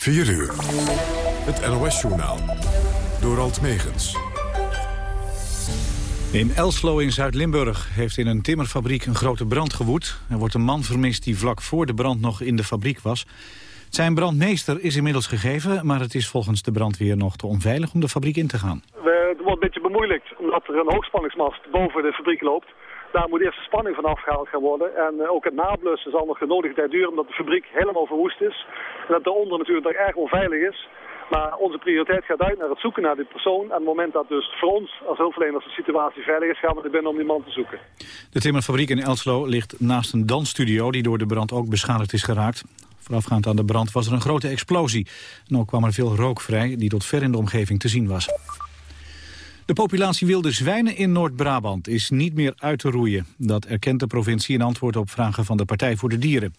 4 uur. Het NOS-journaal. Door Alt Megens. In Elslo in Zuid-Limburg heeft in een timmerfabriek een grote brand gewoed. Er wordt een man vermist die vlak voor de brand nog in de fabriek was. Zijn brandmeester is inmiddels gegeven, maar het is volgens de brandweer nog te onveilig om de fabriek in te gaan. Het wordt een beetje bemoeilijkt omdat er een hoogspanningsmast boven de fabriek loopt. Daar moet eerst de spanning van afgehaald gaan worden. En eh, ook het nablussen zal nog de nodige tijd duren omdat de fabriek helemaal verwoest is. En dat daaronder natuurlijk nog erg onveilig is. Maar onze prioriteit gaat uit naar het zoeken naar die persoon. En het moment dat dus voor ons als hulpverleners de situatie veilig is, gaan we er binnen om die man te zoeken. De timmerfabriek in Elslo ligt naast een dansstudio die door de brand ook beschadigd is geraakt. Voorafgaand aan de brand was er een grote explosie. En ook kwam er veel rook vrij die tot ver in de omgeving te zien was. De populatie wilde zwijnen in Noord-Brabant is niet meer uit te roeien. Dat erkent de provincie in antwoord op vragen van de Partij voor de Dieren.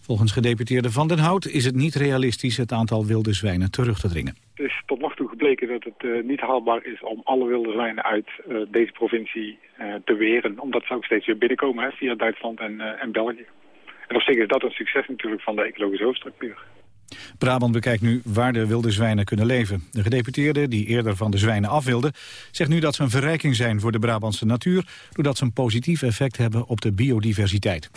Volgens gedeputeerde Van den Hout is het niet realistisch het aantal wilde zwijnen terug te dringen. Het is tot nog toe gebleken dat het uh, niet haalbaar is om alle wilde zwijnen uit uh, deze provincie uh, te weren. Omdat ze ook steeds weer binnenkomen via Duitsland en, en België. En op zich is dat een succes natuurlijk van de ecologische hoofdstructuur. Brabant bekijkt nu waar de wilde zwijnen kunnen leven. De gedeputeerde, die eerder van de zwijnen af wilde... zegt nu dat ze een verrijking zijn voor de Brabantse natuur... doordat ze een positief effect hebben op de biodiversiteit.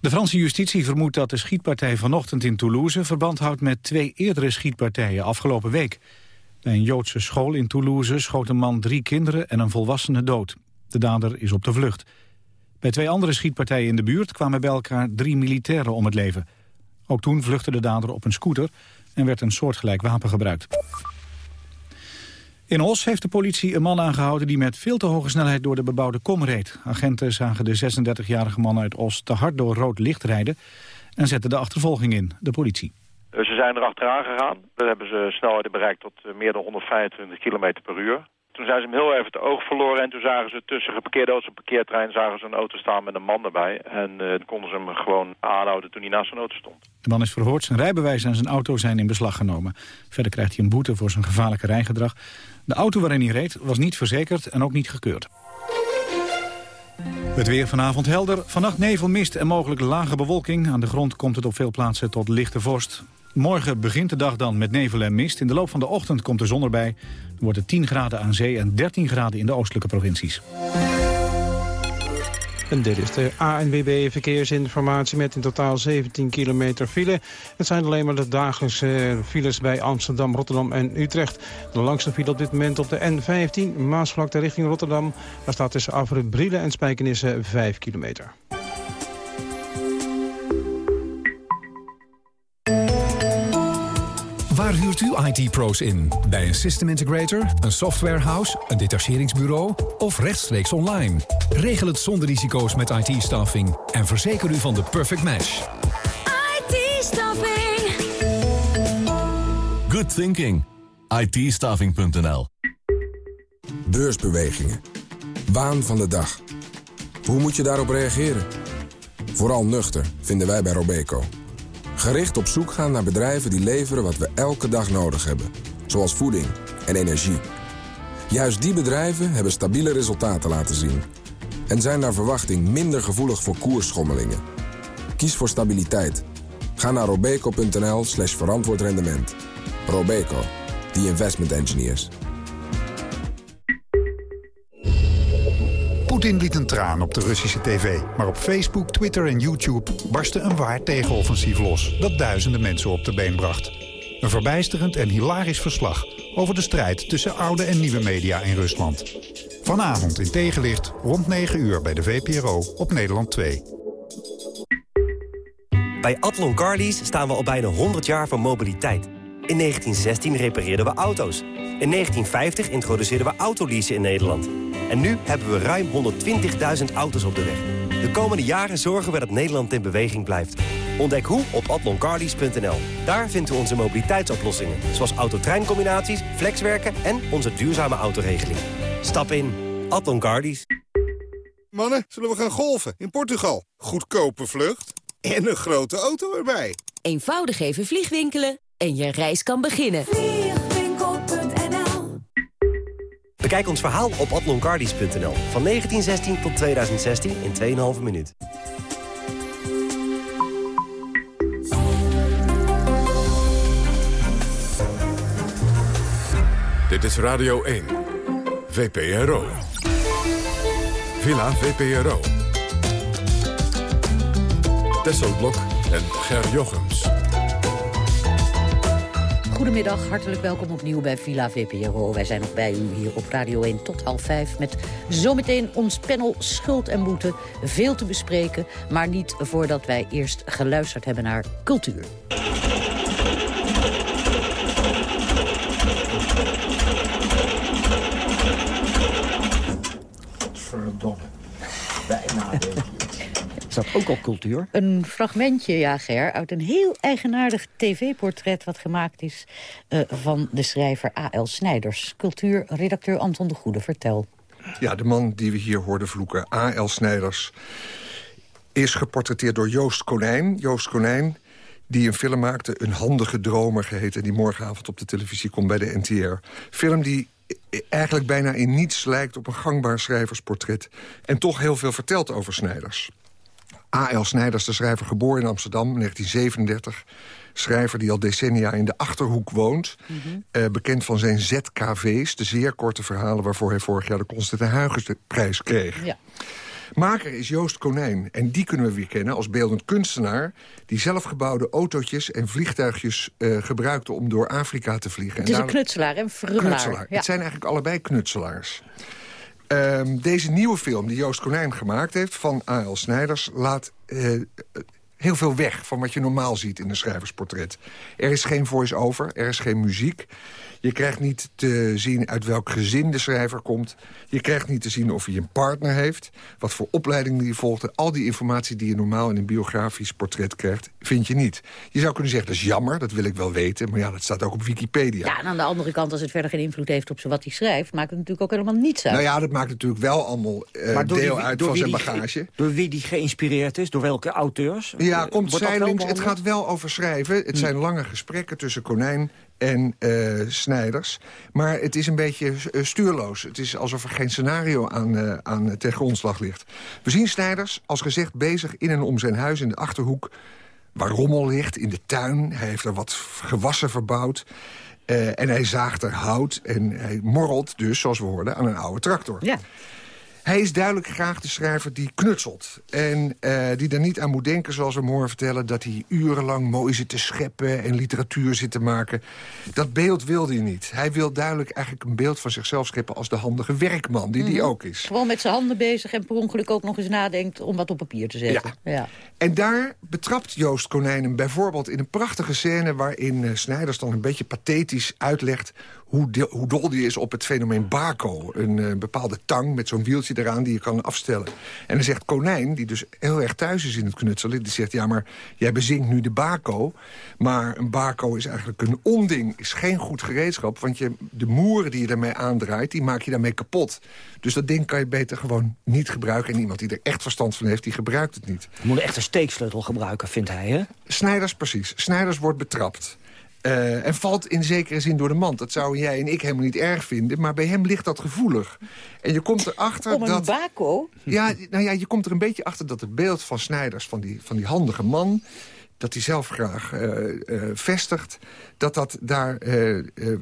De Franse justitie vermoedt dat de schietpartij vanochtend in Toulouse... verband houdt met twee eerdere schietpartijen afgelopen week. Bij een Joodse school in Toulouse schoot een man drie kinderen en een volwassene dood. De dader is op de vlucht. Bij twee andere schietpartijen in de buurt kwamen bij elkaar drie militairen om het leven. Ook toen vluchtte de dader op een scooter en werd een soortgelijk wapen gebruikt. In Os heeft de politie een man aangehouden die met veel te hoge snelheid door de bebouwde kom reed. Agenten zagen de 36-jarige man uit Os te hard door rood licht rijden en zetten de achtervolging in, de politie. Ze zijn er achteraan gegaan. We hebben ze snelheden bereikt tot eh, meer dan 125 km per uur. Toen zijn ze hem heel even het oog verloren en toen zagen ze tussen geparkeerde auto's en parkeertrein zagen ze een auto staan met een man erbij. En uh, konden ze hem gewoon aanhouden toen hij naast zijn auto stond. De man is verhoord, zijn rijbewijs en zijn auto zijn in beslag genomen. Verder krijgt hij een boete voor zijn gevaarlijke rijgedrag. De auto waarin hij reed was niet verzekerd en ook niet gekeurd. Het weer vanavond helder. Vannacht nevel, mist en mogelijk lage bewolking. Aan de grond komt het op veel plaatsen tot lichte vorst. Morgen begint de dag dan met nevel en mist. In de loop van de ochtend komt de zon erbij. Dan wordt het 10 graden aan zee en 13 graden in de oostelijke provincies. En dit is de ANWB Verkeersinformatie met in totaal 17 kilometer file. Het zijn alleen maar de dagelijkse files bij Amsterdam, Rotterdam en Utrecht. De langste file op dit moment op de N15, Maasvlakte richting Rotterdam. Daar staat tussen Afrit Brielen en Spijkenissen 5 kilometer. Waar huurt u IT-pro's in? Bij een system integrator, een softwarehouse, een detacheringsbureau of rechtstreeks online? Regel het zonder risico's met IT-staffing en verzeker u van de perfect match. IT-staffing. Good thinking. it Beursbewegingen. Waan van de dag. Hoe moet je daarop reageren? Vooral nuchter, vinden wij bij Robeco. Gericht op zoek gaan naar bedrijven die leveren wat we elke dag nodig hebben. Zoals voeding en energie. Juist die bedrijven hebben stabiele resultaten laten zien. En zijn naar verwachting minder gevoelig voor koersschommelingen. Kies voor stabiliteit. Ga naar robeco.nl slash verantwoord rendement. Robeco, the investment engineers. Poetin liet een traan op de Russische tv. Maar op Facebook, Twitter en YouTube barstte een waar tegenoffensief los... dat duizenden mensen op de been bracht. Een verbijsterend en hilarisch verslag over de strijd tussen oude en nieuwe media in Rusland. Vanavond in tegenlicht rond 9 uur bij de VPRO op Nederland 2. Bij Atlon Carlies staan we al bijna 100 jaar van mobiliteit. In 1916 repareerden we auto's. In 1950 introduceerden we autoleasen in Nederland. En nu hebben we ruim 120.000 auto's op de weg. De komende jaren zorgen we dat Nederland in beweging blijft. Ontdek hoe op atloncardies.nl. Daar vindt u onze mobiliteitsoplossingen. Zoals autotreincombinaties, flexwerken en onze duurzame autoregeling. Stap in. Atlon Mannen, zullen we gaan golven in Portugal? Goedkope vlucht en een grote auto erbij. Eenvoudig even vliegwinkelen en je reis kan beginnen. Bekijk ons verhaal op atloncardies.nl. Van 1916 tot 2016 in 2,5 minuut. Dit is Radio 1. VPRO. Villa VPRO. Tesselblok en Ger Jochems. Goedemiddag, hartelijk welkom opnieuw bij Villa VPRO. Wij zijn nog bij u hier op Radio 1 tot half 5... met zometeen ons panel Schuld en Boete. Veel te bespreken, maar niet voordat wij eerst geluisterd hebben naar cultuur. Verdomme. Bijna. Is dat ook al cultuur? Een fragmentje, ja Ger, uit een heel eigenaardig tv-portret... wat gemaakt is uh, van de schrijver A.L. Snijders. Cultuurredacteur Anton de Goede, vertel. Ja, de man die we hier hoorden vloeken, A.L. Snijders... is geportretteerd door Joost Konijn. Joost Konijn, die een film maakte, Een handige dromer geheten... die morgenavond op de televisie komt bij de NTR. Film die eigenlijk bijna in niets lijkt op een gangbaar schrijversportret... en toch heel veel vertelt over Snijders. A.L. Snijders, de schrijver, geboren in Amsterdam, 1937. Schrijver die al decennia in de Achterhoek woont. Mhm. eh, bekend van zijn ZKV's, de zeer korte verhalen... waarvoor hij vorig jaar de Constantijn Huygensprijs kreeg. Ja. Maker is Joost Konijn. En die kunnen we weer kennen als beeldend kunstenaar... die zelfgebouwde autootjes en vliegtuigjes eh, gebruikte om door Afrika te vliegen. Het is En een knutselaar en. Knutselaar. Ja. Het zijn eigenlijk allebei knutselaars. Ehm, deze nieuwe film die Joost Konijn gemaakt heeft van A.L. Snijders... laat eh, heel veel weg van wat je normaal ziet in een schrijversportret. Er is geen voice-over, er is geen muziek. Je krijgt niet te zien uit welk gezin de schrijver komt. Je krijgt niet te zien of hij een partner heeft. Wat voor opleiding die volgde. Al die informatie die je normaal in een biografisch portret krijgt, vind je niet. Je zou kunnen zeggen, dat is jammer, dat wil ik wel weten. Maar ja, dat staat ook op Wikipedia. Ja, en aan de andere kant, als het verder geen invloed heeft op wat hij schrijft... maakt het natuurlijk ook helemaal niets uit. Nou ja, dat maakt natuurlijk wel allemaal eh, deel wie- uit van zijn die bagage. Door wie die geïnspireerd is, door welke auteurs? Ja, komt zijdelings. Het gaat wel over schrijven. Het Hm. zijn lange gesprekken tussen Konijn en eh, Snijders. Maar het is een beetje eh, stuurloos. Het is alsof er geen scenario aan, eh, aan ten grondslag ligt. We zien Snijders, als gezegd, bezig in en om zijn huis in de Achterhoek... waar rommel ligt, in de tuin. Hij heeft er wat gewassen verbouwd. En hij zaagt er hout en hij morrelt dus, zoals we hoorden, aan een oude tractor. Ja. Hij is duidelijk graag de schrijver die knutselt. En eh, die er niet aan moet denken, zoals we morgen vertellen... dat hij urenlang mooi zit te scheppen en literatuur zit te maken. Dat beeld wilde hij niet. Hij wil duidelijk eigenlijk een beeld van zichzelf scheppen... als de handige werkman, die die Mhm. ook is. Gewoon met zijn handen bezig en per ongeluk ook nog eens nadenkt... om wat op papier te zetten. Ja. En daar betrapt Joost Konijn hem bijvoorbeeld in een prachtige scène... waarin eh, Snijders dan een beetje pathetisch uitlegt... hoe, de- hoe dol die is op het fenomeen Baco. Een eh, bepaalde tang met zo'n wieltje eraan die je kan afstellen. En dan zegt Konijn, die dus heel erg thuis is in het knutselen... die zegt, ja, maar jij bezinkt nu de Baco... maar een Baco is eigenlijk een onding, is geen goed gereedschap... want je, de moeren die je daarmee aandraait, die maak je daarmee kapot. Dus dat ding kan je beter gewoon niet gebruiken. En iemand die er echt verstand van heeft, die gebruikt het niet. Je moet echt een steeksleutel gebruiken, vindt hij, hè? Snijders, precies. Snijders wordt betrapt. Eh, en valt in zekere zin door de mand. Dat zouden jij en ik helemaal niet erg vinden. Maar bij hem ligt dat gevoelig. En je komt erachter Om een dat... bako? Ja, nou ja, je komt er een beetje achter dat het beeld van Snijders... van die, van die handige man, dat hij zelf graag eh, eh, vestigt... dat dat daar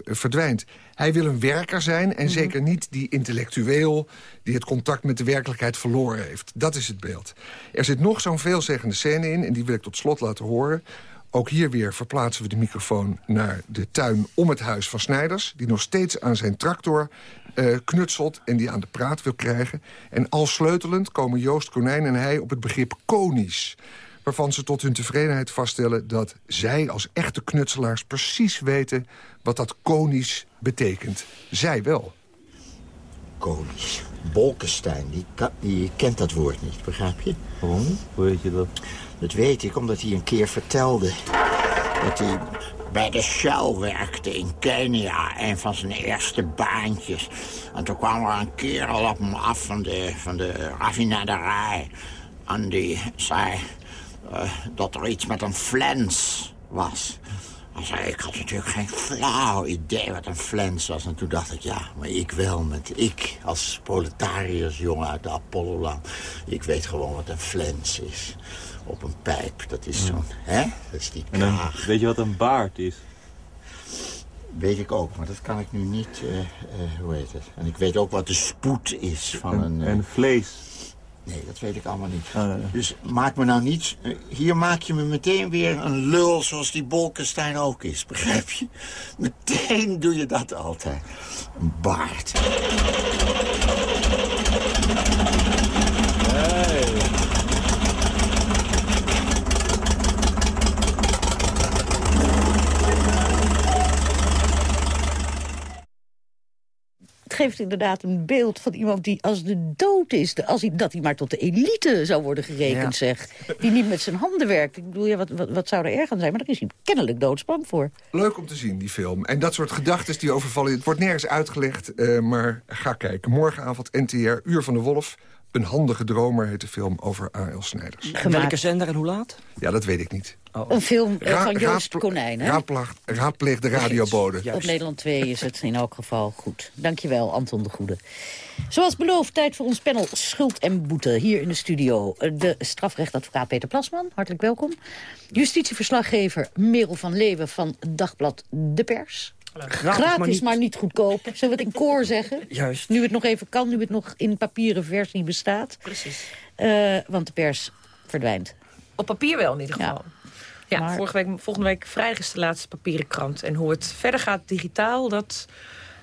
verdwijnt. Hij wil een werker zijn en zeker niet die intellectueel... die het contact met de werkelijkheid verloren heeft. Dat is het beeld. Er zit nog zo'n veelzeggende scène in... en die wil ik tot slot laten horen... Ook hier weer verplaatsen we de microfoon naar de tuin om het huis van Snijders... die nog steeds aan zijn tractor eh, knutselt en die aan de praat wil krijgen. En al sleutelend komen Joost Konijn en hij op het begrip konisch... waarvan ze tot hun tevredenheid vaststellen dat zij als echte knutselaars... precies weten wat dat konisch betekent. Zij wel. Konisch. Bolkestein, die, die kent dat woord niet, begrijp je? Waarom? Hoe weet je dat? Dat weet ik, omdat hij een keer vertelde dat hij bij de Shell werkte in Kenia. Een van zijn eerste baantjes. En toen kwam er een kerel op hem af van de, van de raffinaderij. En die zei eh, dat er iets met een flens was. Hij zei, ik had natuurlijk geen flauw idee wat een flens was. En toen dacht ik, ja, maar ik wel. Met ik als proletariërsjongen uit de Apollolaan. Ik weet gewoon wat een flens is. Op een pijp, dat is zo'n, hè? Dat is die kraag. weet je wat een baard is? weet ik ook, maar dat kan ik nu niet, uh, uh, hoe heet het. En ik weet ook wat de spoed is van en, een... Uh... En vlees. Nee, dat weet ik allemaal niet. Oh, dus maak me nou niet... hier maak je me meteen weer een lul zoals die Bolkestein ook is, begrijp je? Meteen doe je dat altijd. Een baard. Het geeft inderdaad een beeld van iemand die als de dood is... Als hij, dat hij maar tot de elite zou worden gerekend, Ja. zeg. Die niet met zijn handen werkt. Ik bedoel, ja, wat, wat, wat zou er erg aan zijn? Maar daar is hij kennelijk doodsbang voor. Leuk om te zien, die film. En dat soort gedachten die overvallen. Het wordt nergens uitgelegd, eh, maar ga kijken. Morgenavond NTR, Uur van de Wolf. Een handige dromer heet de film over A.L. Snijders. Welke zender en hoe laat? Ja, dat weet ik niet. Een film eh, Ra- van Joost Konijn, hè? Raadpleeg de radiobode. Op Nederland 2 is het in elk geval goed. Dankjewel, Anton de Goede. Zoals beloofd, tijd voor ons panel Schuld en Boete. Hier in de studio de strafrechtadvocaat Peter Plasman. Hartelijk welkom. Justitieverslaggever Merel van Leeuwen van Dagblad De Pers. Gratis, maar maar, niet- niet... goedkoop. Zullen we het in koor zeggen? Juist. Nu het nog even kan, nu het nog in papieren versie bestaat. Precies. Eh, want de pers verdwijnt. Op papier wel in ieder geval. Ja, Maar- vorige week, volgende week vrijdag is de laatste papieren krant. En hoe het verder gaat digitaal, dat,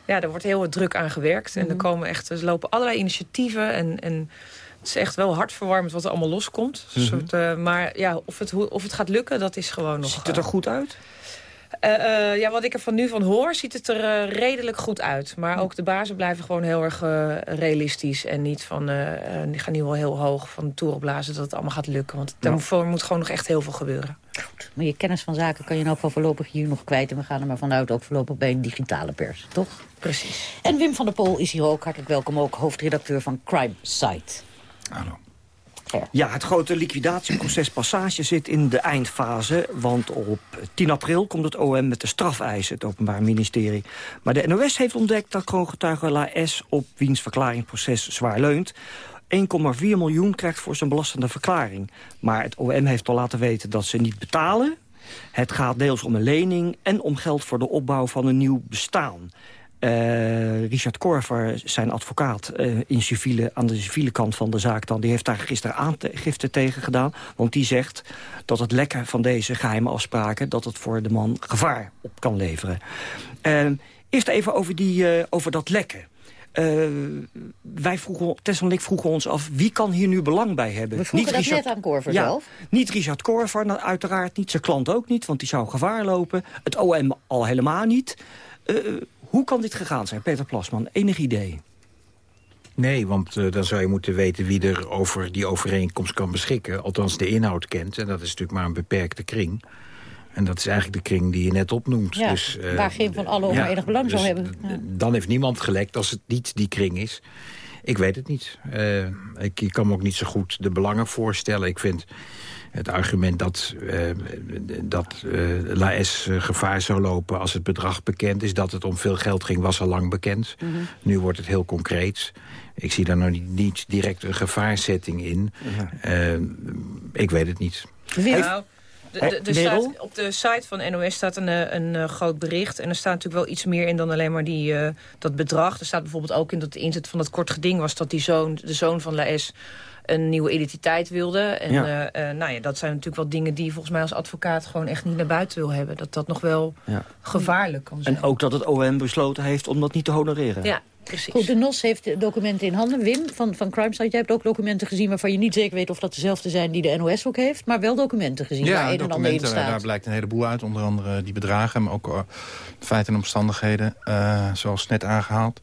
ja, daar wordt heel wat druk aan gewerkt. En er, Mhm. komen echt, er lopen allerlei initiatieven. En, en het is echt wel hartverwarmend wat er allemaal loskomt. Mhm. soort, eh, maar ja, of het, hoe- of het gaat lukken, dat is gewoon nog... Ziet het er eh, goed uit? Eh, eh, ja, wat ik er van nu van hoor, ziet het er eh, redelijk goed uit. Maar ook de bazen blijven gewoon heel erg realistisch. En niet van, die gaan nu wel heel hoog van de toer opblazen dat het allemaal gaat lukken. Want daarvoor moet gewoon nog echt heel veel gebeuren. Maar je kennis van zaken kan je nou van voorlopig hier nog kwijt. En we gaan er maar vanuit ook voorlopig bij een digitale pers, toch? Precies. En Wim van der Pol is hier ook. Hartelijk welkom ook, hoofdredacteur van Crime Site. Ja, het grote liquidatieproces Passage zit in de eindfase. Want op 10 april komt het OM met de strafeisen, het Openbaar Ministerie. Maar de NOS heeft ontdekt dat kroongetuige La S op wiens verklaringsproces zwaar leunt... 1,4 miljoen krijgt voor zijn belastende verklaring. Maar het OM heeft al laten weten dat ze niet betalen. Het gaat deels om een lening en om geld voor de opbouw van een nieuw bestaan. Eh, Richard Korver, zijn advocaat eh, in civiele, aan de civiele kant van de zaak... Dan, die heeft daar gisteren aangifte tegen gedaan. Want die zegt dat het lekken van deze geheime afspraken... dat het voor de man gevaar op kan leveren. Eh, eerst even over, die, over dat lekken. Wij vroegen, Tess en ik vroegen ons af, wie kan hier nu belang bij hebben? We vroegen dat net aan Korver ja, zelf. Niet Richard Korver, nou, uiteraard niet. Zijn klant ook niet, want die zou gevaar lopen. Het OM al helemaal niet. Eh, hoe kan dit gegaan zijn, Peter Plasman? Enig idee? Nee, want eh, dan zou je moeten weten wie er over die overeenkomst kan beschikken. Althans de inhoud kent. En dat is natuurlijk maar een beperkte kring. En dat is eigenlijk de kring die je net opnoemt. Ja, dus, eh, waar geen van allen over ja, enig belang zou dus hebben. Ja. Dan heeft niemand gelekt als het niet die kring is. Ik weet het niet. Eh, ik, ik kan me ook niet zo goed de belangen voorstellen. Ik vind het argument dat, eh, dat eh, La S eh, gevaar zou lopen als het bedrag bekend is... dat het om veel geld ging, was al lang bekend. Mhm. Nu wordt het heel concreet. Ik zie daar nog niet, niet direct een gevaarzetting in. Eh, ik weet het niet. Nou, de, de, de Merel? staat, op de site van NOS staat een, eh, een, eh, groot bericht. En er staat natuurlijk wel iets meer in dan alleen maar die, eh, dat bedrag. Er staat bijvoorbeeld ook in dat de inzet van dat kort geding was... dat die zoon, de zoon van La S een nieuwe identiteit wilde. En Ja. eh, eh, nou ja, dat zijn natuurlijk wel dingen die je volgens mij als advocaat... gewoon echt niet naar buiten wil hebben. Dat dat nog wel Ja. gevaarlijk kan zijn. En ook dat het OM besloten heeft om dat niet te honoreren. Ja, precies. Goed, de NOS heeft documenten in handen. Wim van, van Crime jij hebt ook documenten gezien... waarvan je niet zeker weet of dat dezelfde zijn die de NOS ook heeft... maar wel documenten gezien waar een en ander in documenten, staat. daar blijkt een heleboel uit. Onder andere die bedragen, maar ook eh, feiten en omstandigheden. eh, zoals net aangehaald.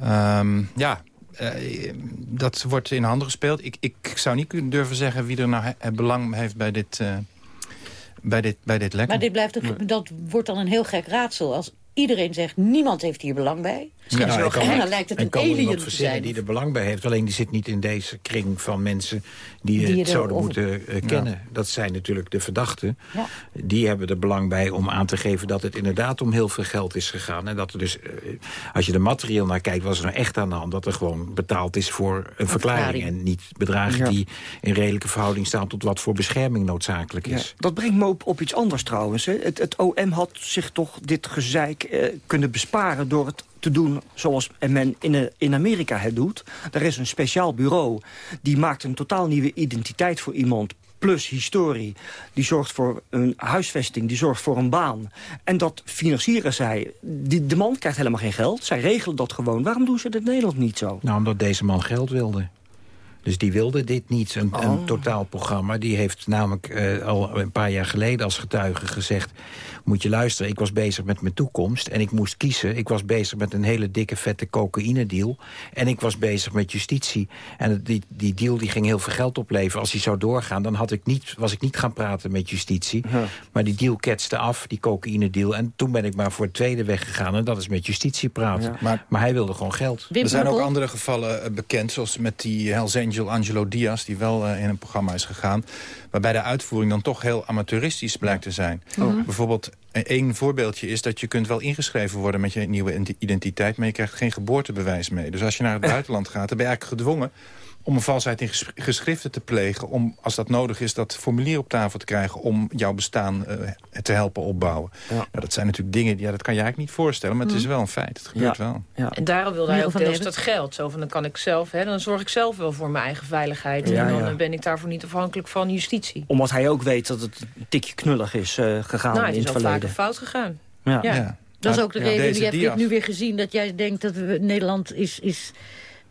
Ehm, ja, eh, dat wordt in handen gespeeld. Ik, ik zou niet kunnen durven zeggen wie er nou he- belang heeft bij dit, bij dit, bij dit lekken. Maar dit blijft dat wordt dan een heel gek raadsel. Als iedereen zegt, niemand heeft hier belang bij... Ja, kan- gek. Dan lijkt het en een kan alien te zijn. die er belang bij heeft. Alleen die zit niet in deze kring van mensen die, het zouden over- moeten eh, kennen. Dat zijn natuurlijk de verdachten. Ja. Die hebben er belang bij om aan te geven dat het inderdaad om heel veel geld is gegaan. En dat er dus, eh, als je er materieel naar kijkt, was er nou echt aan de hand. Dat er gewoon betaald is voor een verklaring. verklaring. En niet bedragen Ja. die in redelijke verhouding staan tot wat voor bescherming noodzakelijk is. dat brengt me op, op iets anders trouwens. Hè. Het, het OM had zich toch dit gezeik eh, kunnen besparen... door het te doen zoals men in, eh, in Amerika het doet. Er is een speciaal bureau die maakt een totaal nieuwe identiteit voor iemand plus historie. Die zorgt voor een huisvesting, die zorgt voor een baan. En dat financieren zij. Die, de man krijgt helemaal geen geld. Zij regelen dat gewoon. Waarom doen ze dat in Nederland niet zo? Nou, omdat deze man geld wilde. Dus die wilde dit niet, een, Oh. een totaalprogramma. Die heeft namelijk eh, al een paar jaar geleden als getuige gezegd... moet je luisteren, ik was bezig met mijn toekomst en ik moest kiezen. Ik was bezig met een hele dikke vette cocaïne-deal. En ik was bezig met justitie. En die, die deal die ging heel veel geld opleveren. Als die zou doorgaan, dan had ik niet, was ik niet gaan praten met justitie. Maar die deal ketste af, die cocaïne-deal. En toen ben ik maar voor het tweede weggegaan. En dat is met justitie praten. Maar, maar hij wilde gewoon geld. er zijn ook andere gevallen eh, bekend, zoals met die Hells Angel Angelo Diaz... die wel eh, in een programma is gegaan... waarbij de uitvoering dan toch heel amateuristisch blijkt te zijn. Oh. Bijvoorbeeld, eh, één voorbeeldje is dat je kunt wel ingeschreven worden... met je nieuwe identi- identiteit, maar je krijgt geen geboortebewijs mee. Dus als je naar het buitenland gaat, dan ben je eigenlijk gedwongen om een valsheid in ges- geschriften te plegen... om, als dat nodig is, dat formulier op tafel te krijgen... om jouw bestaan eh, te helpen opbouwen. Ja. dat zijn natuurlijk dingen, ja, dat kan je eigenlijk niet voorstellen... maar het is Mhm. wel een feit, het gebeurt wel. En daarom wilde hij ook van deels dat geld. Zo van, dan kan ik zelf, hè, dan zorg ik zelf wel voor mijn eigen veiligheid. Ja, en dan ja. ben ik daarvoor niet afhankelijk van justitie. Omdat hij ook weet dat het een tikje knullig is eh, gegaan nou, het in is het al vaker verleden. fout gegaan. Ja. Ja. Ja. Dat is ook de Ja. reden, je hebt dit nu weer gezien... dat jij denkt dat we, Nederland is, is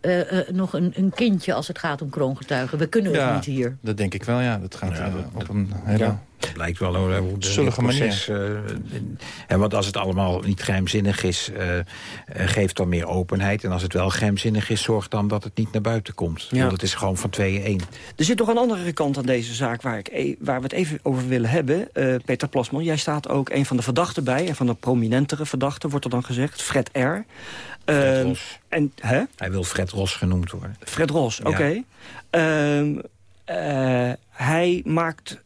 eh, eh, nog een, een kindje als het gaat om kroongetuigen. We kunnen het niet hier. dat denk ik wel, ja. Dat gaat eh, op een hele... Het blijkt wel hoe, hoe de proces... eh, en want als het allemaal niet geheimzinnig is, eh, eh, geeft dan meer openheid. En als het wel geheimzinnig is, zorgt dan dat het niet naar buiten komt. Ja. Want het is gewoon van tweeën één. Er zit nog een andere kant aan deze zaak waar, ik e- waar we het even over willen hebben. Peter Plasman, jij staat ook een van de verdachten bij. Een van de prominentere verdachten, wordt er dan gezegd. Fred R. Ehm, Ros. En, hè? Hij wil Fred Ros genoemd worden. Fred Ros, oké. Ehm, eh, hij maakt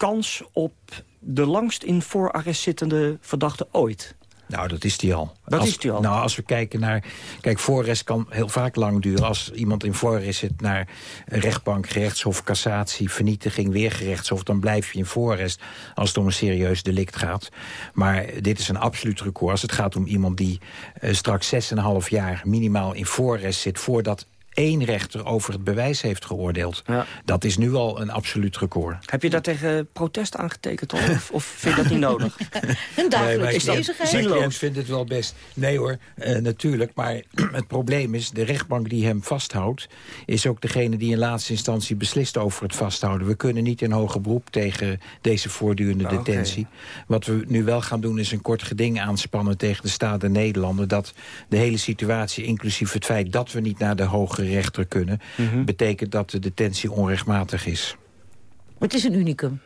kans op de langst in voorarrest zittende verdachte ooit. Nou, dat is die al. Dat als, is die al. Nou, als we kijken naar... Kijk, voorarrest kan heel vaak lang duren. Als iemand in voorarrest zit naar rechtbank, gerechtshof, cassatie... vernietiging, weer gerechtshof, dan blijf je in voorarrest... als het om een serieus delict gaat. Maar dit is een absoluut record. Als het gaat om iemand die eh, straks 6,5 jaar minimaal in voorarrest zit... voordat één rechter over het bewijs heeft geoordeeld. Dat is nu al een absoluut record. Heb je daar tegen protest aangetekend? Of, of vind je dat niet nodig? Een dagelijkse mijn cliënt- bezigheid. Mijn vindt het wel best. Nee hoor, eh, natuurlijk. Maar het probleem is, de rechtbank die hem vasthoudt... is ook degene die in laatste instantie beslist over het vasthouden. We kunnen niet in hoger beroep tegen deze voortdurende oké. detentie. Wat we nu wel gaan doen is een kort geding aanspannen tegen de Staat der Nederlanden... dat de hele situatie, inclusief het feit dat we niet naar de hoge rechter kunnen... Mhm. betekent dat de detentie onrechtmatig is. Het is een unicum.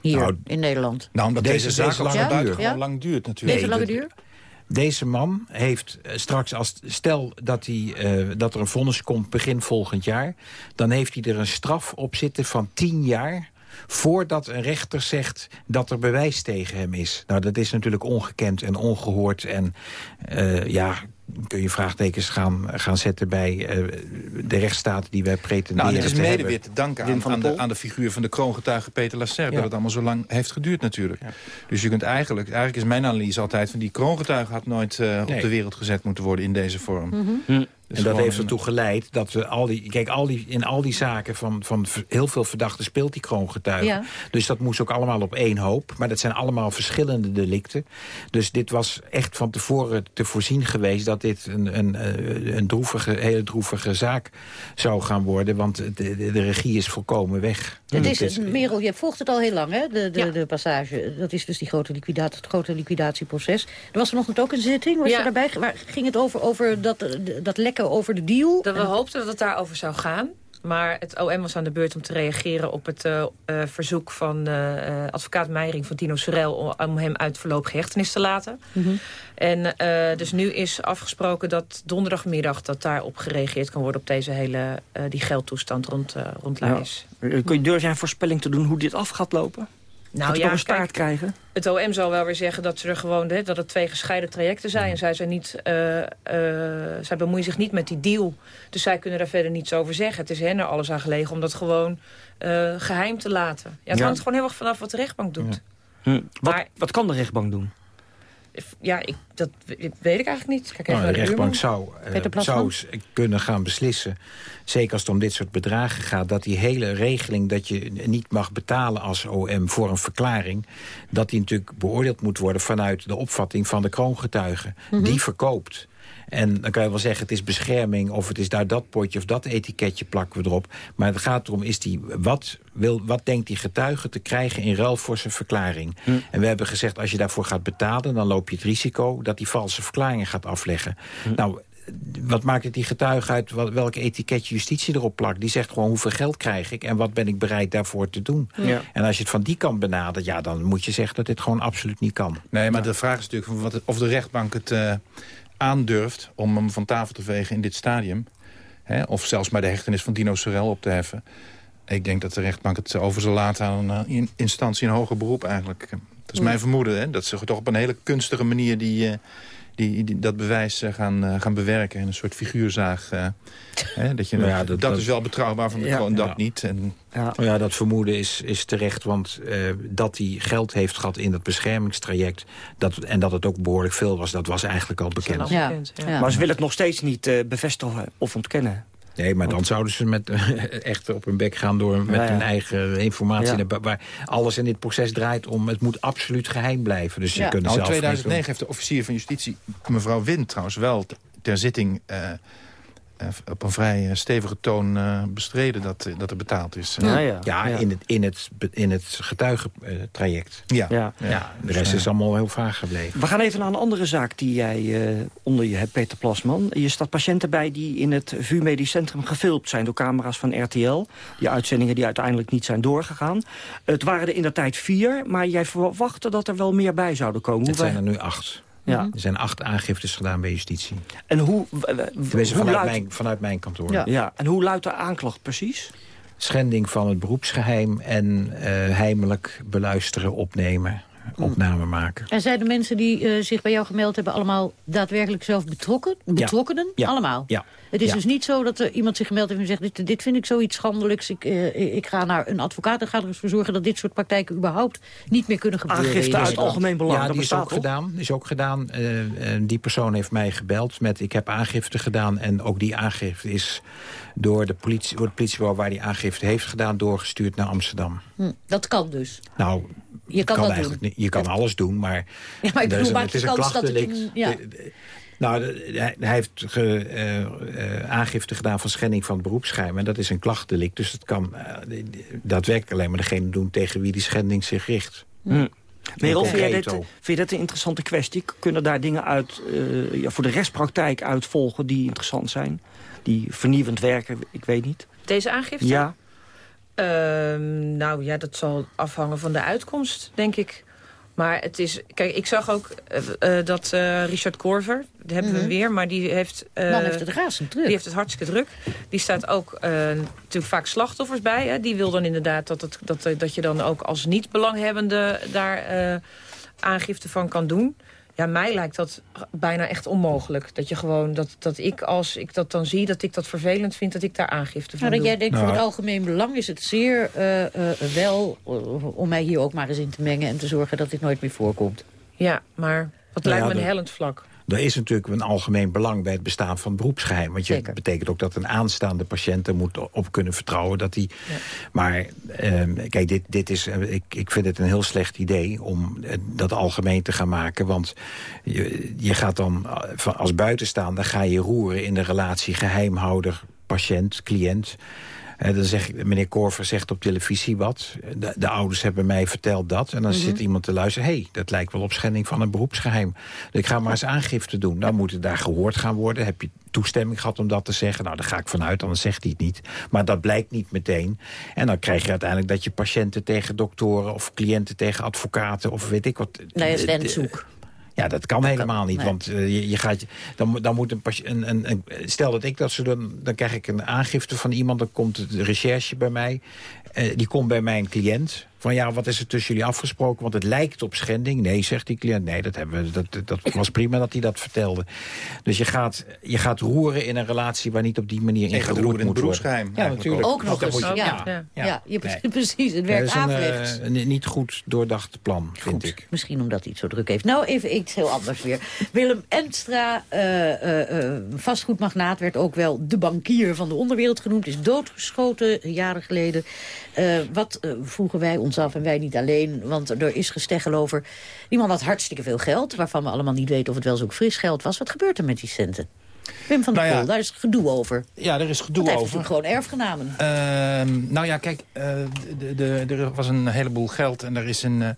Hier, Nou, in Nederland. Nou, omdat deze, Deze- zaak buitengewoon Ja? lang duurt natuurlijk. Deze lange duur? Deze man heeft eh, straks, als, stel dat, hij, eh, dat er een vonnis komt begin volgend jaar... dan heeft hij er een straf op zitten van tien jaar voordat een rechter zegt dat er bewijs tegen hem is. Nou, dat is natuurlijk ongekend en ongehoord. En eh, ja, kun je vraagtekens gaan, gaan zetten bij eh, de rechtsstaat die wij pretenderen Nou, dit is te mede hebben. weer te danken aan, aan, de, aan de figuur van de kroongetuige Peter Lasserre... Ja. dat het allemaal zo lang heeft geduurd natuurlijk. Dus je kunt eigenlijk, eigenlijk is mijn analyse altijd... van die kroongetuige had nooit eh, op de wereld gezet moeten worden in deze vorm. Mhm. Dus en dat heeft ertoe geleid dat we al die... Kijk, al die, in al die zaken van, van heel veel verdachten speelt die kroongetuige. Ja. Dus dat moest ook allemaal op één hoop. Maar dat zijn allemaal verschillende delicten. Dus dit was echt van tevoren te voorzien geweest... dat dit een, een, eh, een droevige, hele droevige zaak zou gaan worden. Want de, de, de regie is volkomen weg. Het is, Merel, je volgt het al heel lang, hè? De, de, Ja. de passage. Dat is dus die grote liquidatie, het grote liquidatieproces. Er was vanochtend ook een zitting. Was Ja. je daarbij? Waar ging het over, over dat, dat lekken over de deal? Dat we hoopten dat het daarover zou gaan. Maar het OM was aan de beurt om te reageren op het uh, uh, verzoek van uh, advocaat Meijering van Tino Sorel... om hem uit voorlopige hechtenis te laten. Mm -hmm. En dus nu is afgesproken dat donderdagmiddag dat daarop gereageerd kan worden... op deze hele die geldtoestand rond, rond. Ja. Kun je jij een voorspelling te doen hoe dit af gaat lopen? Nou ja, een staart kijk, krijgen? Het OM zal wel weer zeggen dat, ze er gewoon, hè, dat het twee gescheiden trajecten zijn. En zij, zijn niet, uh, uh, zij bemoeien zich niet met die deal. Dus zij kunnen daar verder niets over zeggen. Het is hen er alles aan gelegen om dat gewoon uh, geheim te laten. Ja, het ja. hangt gewoon heel erg vanaf wat de rechtbank doet. Ja. Hm. Wat, maar, wat kan de rechtbank doen? Ja, ik, dat weet ik eigenlijk niet. Kijk even nou, de rechtbank zou, uh, zou kunnen gaan beslissen... zeker als het om dit soort bedragen gaat... dat die hele regeling dat je niet mag betalen als OM voor een verklaring... dat die natuurlijk beoordeeld moet worden vanuit de opvatting van de kroongetuige. Mm -hmm. Die verkoopt. En dan kan je wel zeggen, het is bescherming... of het is daar dat potje of dat etiketje plakken we erop. Maar het gaat erom, is die, wat, wil, wat denkt die getuige te krijgen... in ruil voor zijn verklaring? Hm. En we hebben gezegd, als je daarvoor gaat betalen... dan loop je het risico dat die valse verklaringen gaat afleggen. Hm. Nou, wat maakt het die getuige uit welk etiketje justitie erop plakt? Die zegt gewoon hoeveel geld krijg ik en wat ben ik bereid daarvoor te doen. Ja. En als je het van die kant benadert, ja, dan moet je zeggen dat dit gewoon absoluut niet kan. Nee, maar ja. de vraag is natuurlijk of de rechtbank het... Uh aandurft om hem van tafel te vegen in dit stadium... Hè, of zelfs maar de hechtenis van Dino Sorel op te heffen... Ik denk dat de rechtbank het over zal laten aan een uh, instantie in hoger beroep eigenlijk. Dat is mijn vermoeden, hè, dat ze toch op een hele kunstige manier... die, uh, die, die, dat bewijs uh, gaan, uh, gaan bewerken in een soort figuurzaag. Uh, hè, dat je, ja, dat, dat, dat, is wel betrouwbaar van de ja, dat ja. niet. En, ja. ja, dat vermoeden is, is terecht, want dat hij geld heeft gehad in dat beschermingstraject... Dat, en dat het ook behoorlijk veel was, dat was eigenlijk al bekend. Ja. Maar ze willen het nog steeds niet bevestigen of ontkennen. Nee, maar dan zouden ze met, echt op hun bek gaan door met ja, ja. hun eigen informatie. Ja. Waar alles in dit proces draait om, het moet absoluut geheim blijven. Dus ja. kunnen nou, in zelf 2009 heeft de officier van justitie, mevrouw Wind trouwens wel ter zitting... Uh, op een vrij stevige toon uh, bestreden dat, dat er betaald is. Ja, ja. ja, In, het, in, het, in het getuigentraject. Ja. Ja. Ja. de rest is allemaal heel vaag gebleven. We gaan even naar een andere zaak die jij uh, onder je hebt, Peter Plasman. Je staat patiënten bij die in het VU Medisch Centrum gefilmd zijn... door camera's van RTL. Die uitzendingen die uiteindelijk niet zijn doorgegaan. Het waren er in de tijd vier, maar jij verwachtte dat er wel meer bij zouden komen. Het zijn er nu acht. Ja. Er zijn acht aangiftes gedaan bij justitie. En hoe... hoe vanuit, mijn, vanuit mijn kantoor. Ja. ja. En hoe luidt de aanklacht precies? Schending van het beroepsgeheim en uh, heimelijk beluisteren, opnemen opname maken. En zijn de mensen die uh, zich bij jou gemeld hebben... allemaal daadwerkelijk zelf betrokken? betrokkenen? Ja. Allemaal? Ja. Het is ja. dus niet zo dat er iemand zich gemeld heeft en zegt... dit, dit vind ik zoiets schandelijks, ik, uh, ik ga naar een advocaat... en ga er eens voor zorgen dat dit soort praktijken überhaupt niet meer kunnen gebeuren. Aangifte uit algemeen belang, ja, dat die is ook, gedaan, is ook gedaan. Uh, die persoon heeft mij gebeld met ik heb aangifte gedaan... en ook die aangifte is door, de politie, door het politiebureau waar die aangifte heeft gedaan... doorgestuurd naar Amsterdam. Hm, dat kan dus? Nou, je kan, dat doen. Niet, je kan alles doen, maar... Ja, maar ik bedoel, maak je kans dat het... Een, ja. de, de, nou, hij heeft ge, uh, uh, aangifte gedaan van schending van het beroepsgeheim. En dat is een klachtdelict. Dus dat kan uh, daadwerkelijk alleen maar degene doen tegen wie die schending zich richt. Hm. Merel, vind je, dit, vind je dit een interessante kwestie? Kunnen daar dingen uit, uh, ja, voor de rechtspraktijk uitvolgen die interessant zijn? Die vernieuwend werken, ik weet niet. Deze aangifte? Ja. Uh, nou ja, dat zal afhangen van de uitkomst, denk ik. Maar het is... Kijk, ik zag ook uh, uh, dat uh, Richard Korver, die hebben mm -hmm. we weer, maar die heeft... Man heeft het razend druk. Die heeft het hartstikke druk. Die staat ook natuurlijk vaak slachtoffers bij. Hè. Die wil dan inderdaad dat, het, dat, dat je dan ook als niet-belanghebbende daar aangifte van kan doen. Ja, mij lijkt dat bijna echt onmogelijk. Dat je gewoon, dat, dat ik als ik dat dan zie, dat ik dat vervelend vind, dat ik daar aangifte van nou, doe. Jij denkt nou. voor het algemeen belang is het zeer uh, uh, wel uh, om mij hier ook maar eens in te mengen en te zorgen dat dit nooit meer voorkomt. Ja, maar dat nou lijkt ja, me een hellend vlak. Er is natuurlijk een algemeen belang bij het bestaan van beroepsgeheim. Want je betekent ook dat een aanstaande patiënt er moet op kunnen vertrouwen. Dat die, ja. Maar um, kijk, dit, dit is, ik, ik vind het een heel slecht idee om dat algemeen te gaan maken. Want je, je gaat dan als buitenstaander ga je roeren in de relatie geheimhouder, patiënt, cliënt. En dan zeg ik, meneer Korver zegt op televisie wat. De, de ouders hebben mij verteld dat. En dan Mhm. zit iemand te luisteren. Hé, hey, dat lijkt wel op schending van een beroepsgeheim. Dus ik ga maar eens aangifte doen. Dan moet het daar gehoord gaan worden. Heb je toestemming gehad om dat te zeggen? Nou, daar ga ik vanuit, anders zegt hij het niet. Maar dat blijkt niet meteen. En dan krijg je uiteindelijk dat je patiënten tegen doktoren... of cliënten tegen advocaten of weet ik wat... Is De- de- wendzoek. Ja, dat kan helemaal niet. nee. Want eh, je, je gaat, dan, dan moet een, pati- een, een, een Stel dat ik dat ze dan, dan krijg ik een aangifte van iemand. Dan komt de recherche bij mij. Eh, die komt bij mijn cliënt. Van ja, wat is er tussen jullie afgesproken? Want het lijkt op schending. Nee, zegt die cliënt. Nee, dat, hebben we, dat, dat was prima dat hij dat vertelde. Dus je gaat, je gaat roeren in een relatie waar niet op die manier in geroerd roeren in moet het worden. Ja, natuurlijk. Ook nog eens. moet Ja, ja, ja. je, Nee. precies. Het Ja, werkt dat is een, averechts. eh, een niet goed doordacht plan, vind ik. Misschien omdat hij het zo druk heeft. Nou, even iets heel anders weer. Willem Enstra, eh, eh, eh, vastgoedmagnaat, werd ook wel de bankier van de onderwereld genoemd. Is doodgeschoten jaren geleden. Eh, wat vroegen wij ons af, en wij niet alleen, want er is gesteggel over... die man had hartstikke veel geld, waarvan we allemaal niet weten of het wel zo fris geld was. Wat gebeurt er met die centen? Wim van der Nou ja. Pol, daar is gedoe over. Ja, er is gedoe heeft over. natuurlijk gewoon erfgenamen. Ehm, nou ja, kijk, eh, de, de, de- er was een heleboel geld en er is een... eh,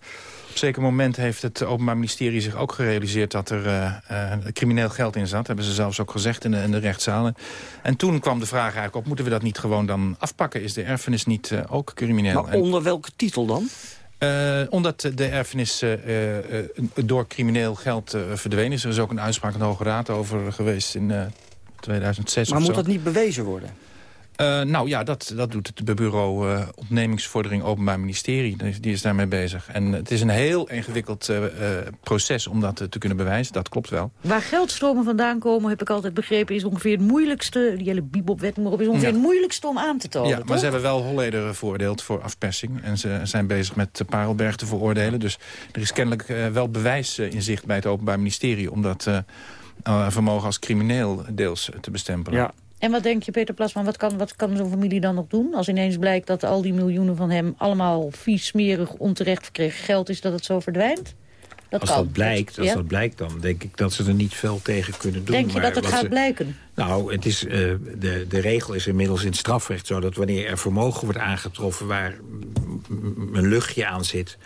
zeker moment heeft het Openbaar Ministerie zich ook gerealiseerd... dat er eh, eh, crimineel geld in zat. hebben ze zelfs ook gezegd in de, in de rechtszalen. En toen kwam de vraag eigenlijk op... moeten we dat niet gewoon dan afpakken? Is de erfenis niet eh, ook crimineel? Maar En- onder welke titel dan? omdat de erfenis door crimineel geld verdwenen is. Er is ook een uitspraak in de Hoge Raad over geweest in eh, 2006 Maar moet zo. dat niet bewezen worden? Eh, nou ja, dat, dat doet het bureau eh ontnemingsvordering Openbaar Ministerie. Die, die is daarmee bezig. En het is een heel ingewikkeld eh, eh, proces om dat te kunnen bewijzen. Dat klopt wel. Waar geldstromen vandaan komen, heb ik altijd begrepen... is ongeveer het moeilijkste, die hele bibopwet maar op... is ongeveer Ja. het moeilijkste om aan te tonen, ja, maar toch? ze hebben wel Holleder veroordeeld voor afpersing. En ze zijn bezig met Parelberg te veroordelen. Dus er is kennelijk wel bewijs in zicht bij het Openbaar Ministerie... om dat vermogen als crimineel deels te bestempelen. Ja. En wat denk je, Peter Plasman, wat kan, wat kan zo'n familie dan nog doen? Als ineens blijkt dat al die miljoenen van hem... allemaal vies, smerig, onterecht verkregen geld is dat het zo verdwijnt? Dat als kan. dat blijkt, als Ja? dat blijkt, dan denk ik dat ze er niet veel tegen kunnen doen. Denk je Maar dat het gaat ze- blijken? Nou, het is, eh, de, de regel is inmiddels in het strafrecht zo... dat wanneer er vermogen wordt aangetroffen waar een luchtje aan zit...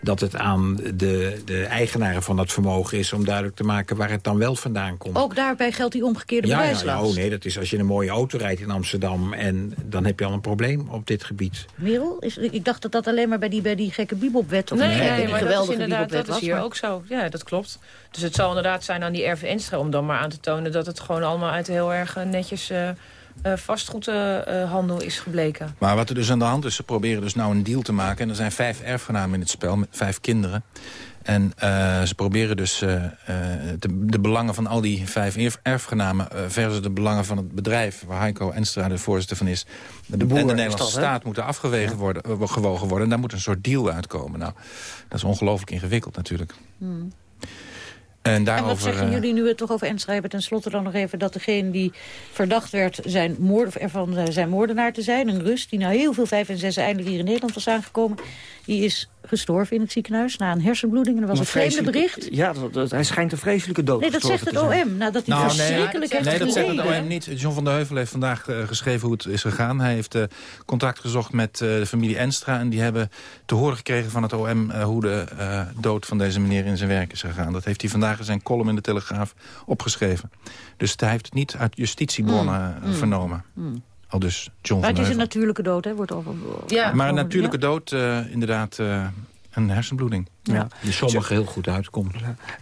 dat het aan de, de eigenaren van dat vermogen is... om duidelijk te maken waar het dan wel vandaan komt. Ook daarbij geldt die omgekeerde ja, ja, bewijslast. ja, oh nee, dat is als je een mooie auto rijdt in Amsterdam... en dan heb je al een probleem op dit gebied. Merel, is, ik dacht dat dat alleen maar bij die, bij die gekke bibopwet... of Nee, nee, maar dat is geweldige inderdaad dat is was, hier maar- ook zo. Ja, dat klopt. Dus het zal inderdaad zijn aan die Erve Enstra... om dan maar aan te tonen dat het gewoon allemaal uit heel erg eh, netjes eh, eh, vastgoedhandel is gebleken. Maar wat er dus aan de hand is, ze proberen dus nou een deal te maken. En er zijn vijf erfgenamen in het spel, met vijf kinderen. En eh, ze proberen dus eh, eh, de, de belangen van al die vijf erf- erfgenamen... versus de belangen van het bedrijf, waar Heiko Enstra de voorzitter van is... De, boer en de Nederlandse dat, staat moeten afgewegen worden, gewogen worden. En daar moet een soort deal uitkomen. Nou, dat is ongelooflijk ingewikkeld natuurlijk. Hmm. En En wat daarover... zeggen eh, jullie nu het toch over hebben? Ten slotte dan nog even dat degene die verdacht werd zijn, moord, of ervan eh, zijn moordenaar te zijn... een Rus die na heel veel vijf en zes eindelijk hier in Nederland was aangekomen... die is gestorven in het ziekenhuis na een hersenbloeding. En er was een vreemde bericht. Ja, dat, dat- hij schijnt een vreselijke dood Nee, dat zegt het. OM. Nadat hij Nou, verschrikkelijk heeft nee, dat zegt het. OM niet. John van der Heuvel heeft vandaag eh, geschreven hoe het is gegaan. Hij heeft eh, contact gezocht met eh, de familie Enstra. En die hebben te horen gekregen van het OM... hoe de eh, dood van deze meneer in zijn werk is gegaan. Dat heeft hij vandaag in zijn column in de Telegraaf opgeschreven. Dus hij heeft het niet uit justitiebronnen Mm, mm, vernomen. mm. Al dus John Maar van het is een natuurlijke dood, hè? Wordt over, Ja. Maar een natuurlijke dood, eh, inderdaad, eh, een hersenbloeding. Ja. Die sommigen heel goed uitkomt.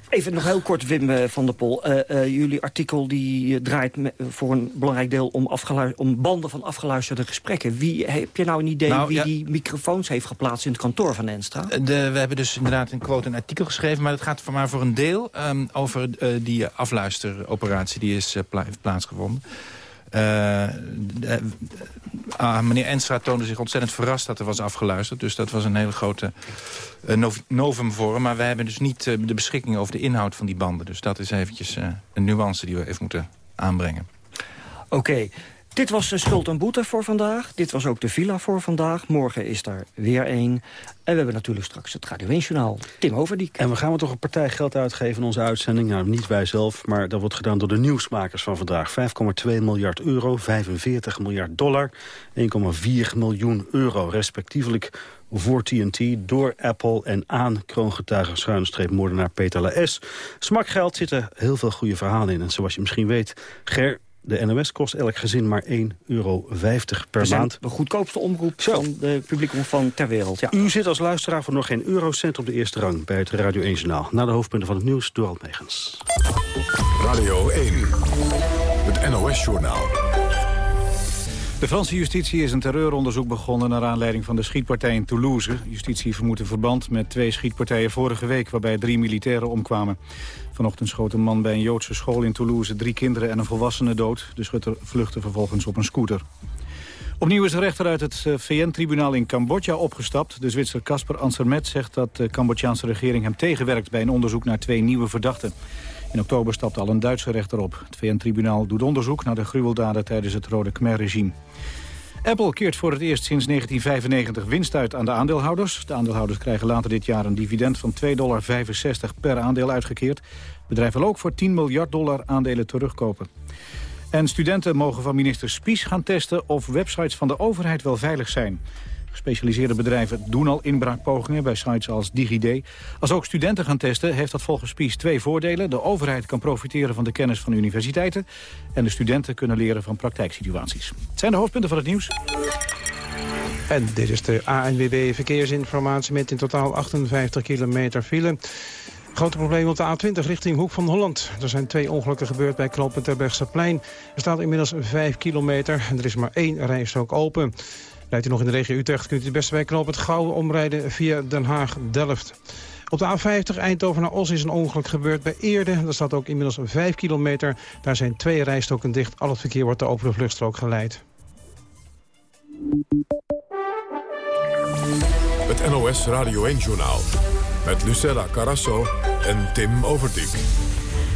Even nog heel kort, Wim eh, van der Pol. Eh, eh, jullie artikel die draait me- voor een belangrijk deel om, om banden van afgeluisterde gesprekken. Wie, heb je nou een idee Nou, wie ja. die microfoons heeft geplaatst in het kantoor van Enstra? De, we hebben dus inderdaad in quote een artikel geschreven... maar het gaat voor maar voor een deel ehm, over eh, die afluisteroperatie... die is, heeft plaatsgevonden. Eh, de- ah, meneer Enstra toonde zich ontzettend verrast dat er was afgeluisterd. Dus dat was een hele grote eh, nov- novum voor hem. Maar wij hebben dus niet eh, de beschikking over de inhoud van die banden. Dus dat is eventjes eh, een nuance die we even moeten aanbrengen. Oké. Dit was de schuld en boete voor vandaag. Dit was ook de villa voor vandaag. Morgen is daar weer één. En we hebben natuurlijk straks het Radio 1-journaal. Tim Overdiek. En we gaan we toch een partij geld uitgeven in onze uitzending. Nou, niet wij zelf, maar dat wordt gedaan door de nieuwsmakers van vandaag. 5,2 miljard euro, 45 miljard dollar, 1,4 miljoen euro respectievelijk voor TNT door Apple en aan kroongetuige schuinstreep moordenaar Peter Laes. Smakgeld zitten heel veel goede verhalen in. En zoals je misschien weet, Ger, de NOS kost elk gezin maar 1,50 euro per maand. de goedkoopste omroep van de publieke van ter wereld. Ja. U zit als luisteraar voor nog geen eurocent op de eerste rang bij het Radio 1 Journaal. Na de hoofdpunten van het nieuws, Dorald Megens. Radio 1, het NOS Journaal. De Franse justitie is een terreuronderzoek begonnen... naar aanleiding van de schietpartij in Toulouse. Justitie vermoedt een verband met twee schietpartijen vorige week... waarbij drie militairen omkwamen. Vanochtend schoot een man bij een Joodse school in Toulouse... drie kinderen en een volwassene dood. De schutter vluchtte vervolgens op een scooter. Opnieuw is de rechter uit het eh, VN-tribunaal in Cambodja opgestapt. De Zwitser Casper Ansermet zegt dat de Cambodjaanse regering hem tegenwerkt... bij een onderzoek naar twee nieuwe verdachten. In oktober stapte al een Duitse rechter op. Het VN-tribunaal doet onderzoek naar de gruweldaden tijdens het Rode Khmer-regime. Apple keert voor het eerst sinds 1995 winst uit aan de aandeelhouders. De aandeelhouders krijgen later dit jaar een dividend van 2,65 dollar per aandeel uitgekeerd. Het bedrijf wil ook voor 10 miljard dollar aandelen terugkopen. En studenten mogen van minister Spies gaan testen of websites van de overheid wel veilig zijn. Gespecialiseerde bedrijven doen al inbraakpogingen bij sites als DigiD. Als ook studenten gaan testen heeft dat volgens Spies twee voordelen. De overheid kan profiteren van de kennis van universiteiten... en de studenten kunnen leren van praktijksituaties. Het zijn de hoofdpunten van het nieuws. En dit is de ANWB Verkeersinformatie met in totaal 58 kilometer file. Grote probleem op de A20 richting Hoek van Holland. Er zijn twee ongelukken gebeurd bij knooppunt plein. Er staat inmiddels 5 kilometer en er is maar één rijstrook open. Rijdt u nog in de regio Utrecht, kunt u het beste bij knoop het Gouwen omrijden via Den Haag-Delft. Op de A50 Eindhoven naar Os is een ongeluk gebeurd bij Eerde. Dat staat ook inmiddels 5 kilometer. Daar zijn twee rijstoken dicht. Al het verkeer wordt over de vluchtstrook geleid. Het NOS Radio 1-journaal. Met Lucella Carasso en Tim Overdijk.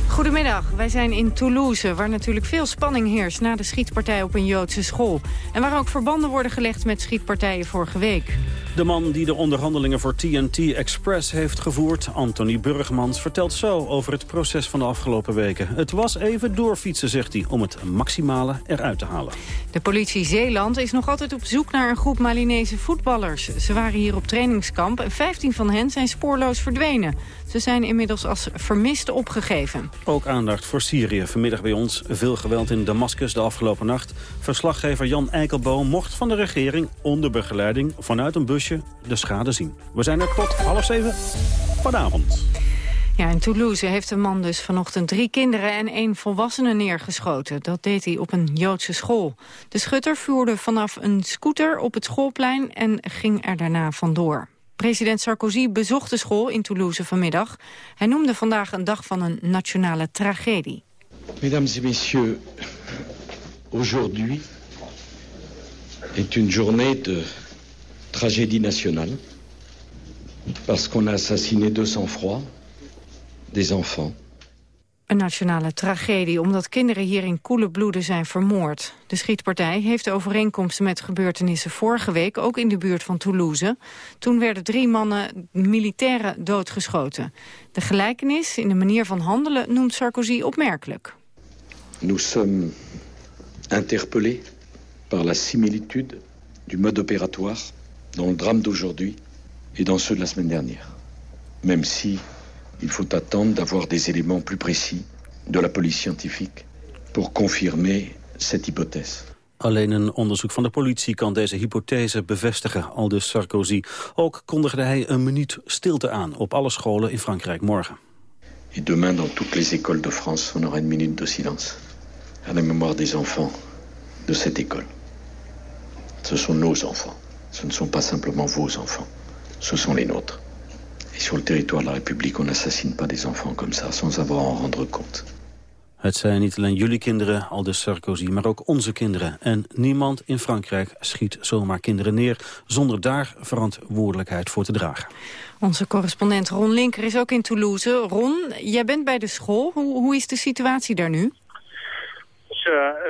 Goedemiddag, wij zijn in Toulouse, waar natuurlijk veel spanning heerst... na de schietpartij op een Joodse school. En waar ook verbanden worden gelegd met schietpartijen vorige week. De man die de onderhandelingen voor TNT Express heeft gevoerd, Anthony Burgmans, vertelt zo over het proces van de afgelopen weken. Het was even doorfietsen, zegt hij, om het maximale eruit te halen. De politie Zeeland is nog altijd op zoek naar een groep Malinese voetballers. Ze waren hier op trainingskamp en 15 van hen zijn spoorloos verdwenen. Ze zijn inmiddels als vermist opgegeven. Ook aandacht voor Syrië. Vanmiddag bij ons veel geweld in Damascus de afgelopen nacht. Verslaggever Jan Eikelboom mocht van de regering onder begeleiding vanuit een busje de schade zien. We zijn er tot half zeven vanavond. Ja, in Toulouse heeft een man dus vanochtend drie kinderen en één volwassene neergeschoten. Dat deed hij op een Joodse school. De schutter voerde vanaf een scooter op het schoolplein en ging er daarna vandoor. President Sarkozy bezocht de school in Toulouse vanmiddag. Hij noemde vandaag een dag van een nationale tragedie. Mesdames et messieurs, aujourd'hui est une journée de tragédie nationale parce qu'on a assassiné deux sang-froid des enfants. Een nationale tragedie, omdat kinderen hier in koele bloeden zijn vermoord. De schietpartij heeft overeenkomsten met gebeurtenissen vorige week... ook in de buurt van Toulouse. Toen werden drie mannen militairen doodgeschoten. De gelijkenis in de manier van handelen noemt Sarkozy opmerkelijk. Nous sommes interpellés par la similitude du mode opératoire... dans le drame d'aujourd'hui et dans ceux de la semaine dernière. Même si il faut attendre d'avoir des éléments plus précis de la police scientifique pour confirmer cette hypothèse. Alleen een onderzoek van de politie kan deze hypothese bevestigen, aldus Sarkozy. Ook kondigde hij een minuut stilte aan op alle scholen in Frankrijk morgen. Et demain, dans toutes les écoles de France, on aura une minute de silence à la mémoire des enfants de cette école. Ce sont nos enfants. Ce ne sont pas simplement vos enfants. Ce sont les nôtres. Et sur le territoire de la République, on n'assassine pas des enfants comme ça, sans avoir à en rendre compte. Het zijn niet alleen jullie kinderen, aldus Sarkozy, maar ook onze kinderen. En niemand in Frankrijk schiet zomaar kinderen neer... zonder daar verantwoordelijkheid voor te dragen. Onze correspondent Ron Linker is ook in Toulouse. Ron, jij bent bij de school. Hoe, hoe is de situatie daar nu?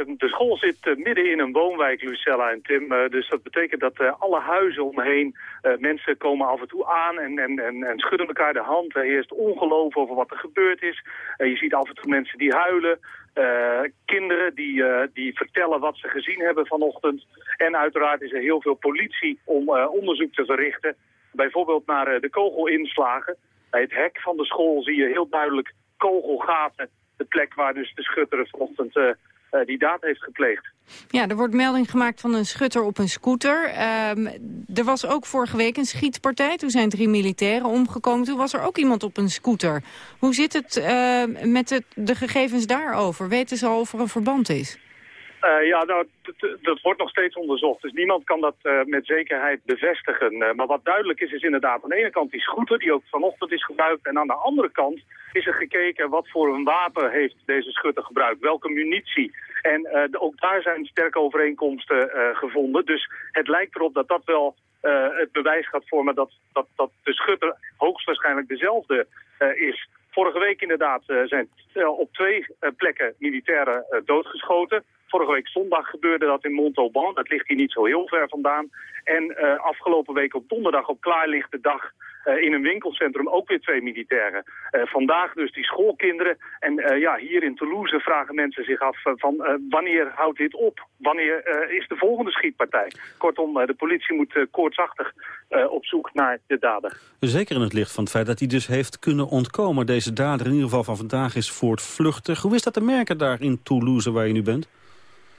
De school zit midden in een woonwijk, Lucella en Tim. dus dat betekent dat alle huizen omheen, mensen komen af en toe aan en, en, en, en schudden elkaar de hand. Er heerst ongeloof over wat er gebeurd is. je ziet af en toe mensen die huilen. kinderen die, die vertellen wat ze gezien hebben vanochtend. En uiteraard is er heel veel politie om onderzoek te verrichten. Bijvoorbeeld naar de kogelinslagen. Bij het hek van de school zie je heel duidelijk kogelgaten. De plek waar dus de schutter vanochtend die daad heeft gepleegd. Ja, er wordt melding gemaakt van een schutter op een scooter. Um, er was ook vorige week een schietpartij. Toen zijn drie militairen omgekomen. Toen was er ook iemand op een scooter. Hoe zit het uh, met de gegevens daarover? Weten ze al of er een verband is? Uh, ja, nou, dat wordt nog steeds onderzocht. Dus niemand kan dat uh, met zekerheid bevestigen. Uh, maar wat duidelijk is, is inderdaad aan de ene kant die scooter... die ook vanochtend is gebruikt. En aan de andere kant is er gekeken wat voor een wapen heeft deze schutter gebruikt. Welke munitie. En ook daar zijn sterke overeenkomsten gevonden. Dus het lijkt erop dat dat wel het bewijs gaat vormen... Dat, dat, dat de schutter hoogstwaarschijnlijk dezelfde is... Vorige week inderdaad zijn op twee plekken militairen doodgeschoten. Vorige week zondag gebeurde dat in Montauban. Dat ligt hier niet zo heel ver vandaan. En afgelopen week op donderdag op klaarlichte dag in een winkelcentrum ook weer twee militairen. Uh, vandaag dus die schoolkinderen. En ja, hier in Toulouse vragen mensen zich af van wanneer houdt dit op? Wanneer is de volgende schietpartij? Kortom, de politie moet koortsachtig op zoek naar de dader. Zeker in het licht van het feit dat hij dus heeft kunnen ontkomen. Deze dader in ieder geval van vandaag is voortvluchtig. Hoe is dat te merken daar in Toulouse waar je nu bent?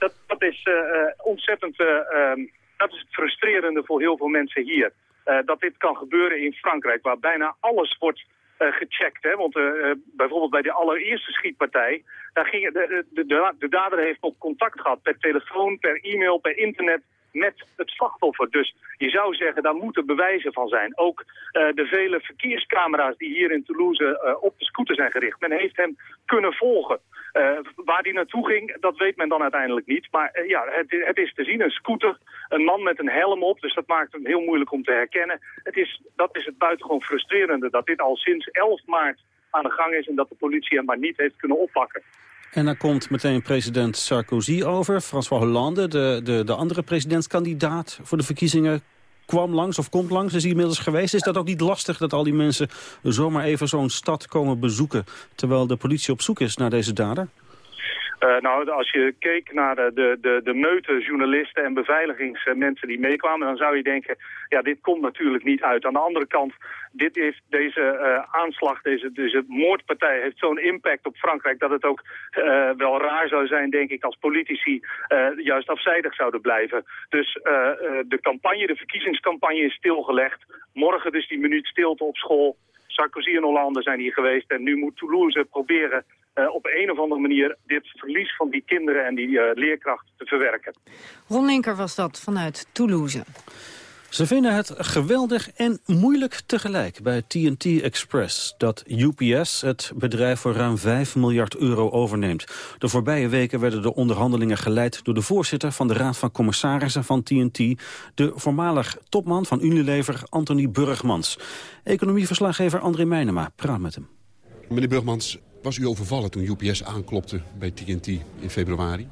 dat, dat is uh, ontzettend... Um, dat is het frustrerende voor heel veel mensen hier. Uh, dat dit kan gebeuren in Frankrijk, waar bijna alles wordt uh, gecheckt. Hè? Want uh, bijvoorbeeld bij de allereerste schietpartij... Daar ging, de, de, de, de dader heeft nog contact gehad per telefoon, per e-mail, per internet met het slachtoffer. Dus je zou zeggen, daar moeten bewijzen van zijn. Ook uh, de vele verkeerscamera's die hier in Toulouse uh, op de scooter zijn gericht. Men heeft hem kunnen volgen. Uh, waar die naartoe ging, dat weet men dan uiteindelijk niet. Maar ja, het, het, is te zien, een scooter, een man met een helm op. Dus dat maakt hem heel moeilijk om te herkennen. Het is, dat is het buitengewoon frustrerende dat dit al sinds 11 maart aan de gang is... en dat de politie hem maar niet heeft kunnen oppakken. En dan komt meteen president Sarkozy over. François Hollande, de, de, de andere presidentskandidaat voor de verkiezingen kwam langs of komt langs, is inmiddels geweest. Is dat ook niet lastig dat al die mensen zomaar even zo'n stad komen bezoeken... terwijl de politie op zoek is naar deze dader? Uh, nou, als je keek naar de, de, de, de meute journalisten en beveiligingsmensen die meekwamen, dan zou je denken, ja, dit komt natuurlijk niet uit. Aan de andere kant, dit heeft, deze uh, aanslag, deze, deze moordpartij heeft zo'n impact op Frankrijk dat het ook wel raar zou zijn, denk ik, als politici juist afzijdig zouden blijven. Dus de campagne, de verkiezingscampagne is stilgelegd. Morgen dus die minuut stilte op school. Sarkozy en Hollande zijn hier geweest en nu moet Toulouse proberen uh, op een of andere manier dit verlies van die kinderen en die uh, leerkrachten te verwerken. Ron Linker was dat vanuit Toulouse. Ze vinden het geweldig en moeilijk tegelijk bij TNT Express... dat UPS het bedrijf voor ruim 5 miljard euro overneemt. De voorbije weken werden de onderhandelingen geleid... door de voorzitter van de Raad van Commissarissen van TNT... de voormalig topman van Unilever, Anthony Burgmans. Economieverslaggever André Meijnema praat met hem. Meneer Burgmans, was u overvallen toen UPS aanklopte bij TNT in februari?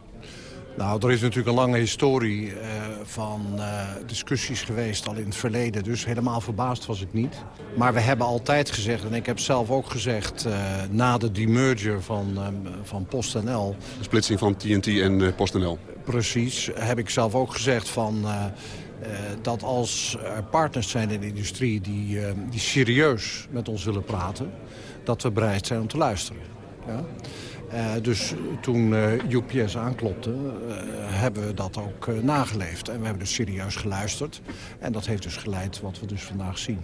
Nou, er is natuurlijk een lange historie uh, van uh, discussies geweest al in het verleden. Dus helemaal verbaasd was ik niet. Maar we hebben altijd gezegd, en ik heb zelf ook gezegd... Uh, na de demerger van, van PostNL... De splitsing van TNT en PostNL. Precies, heb ik zelf ook gezegd van... dat als er partners zijn in de industrie die, die serieus met ons willen praten... dat we bereid zijn om te luisteren. Ja? Uh, dus toen uh, UPS aanklopte, uh, hebben we dat ook nageleefd. En we hebben dus serieus geluisterd. En dat heeft dus geleid wat we dus vandaag zien.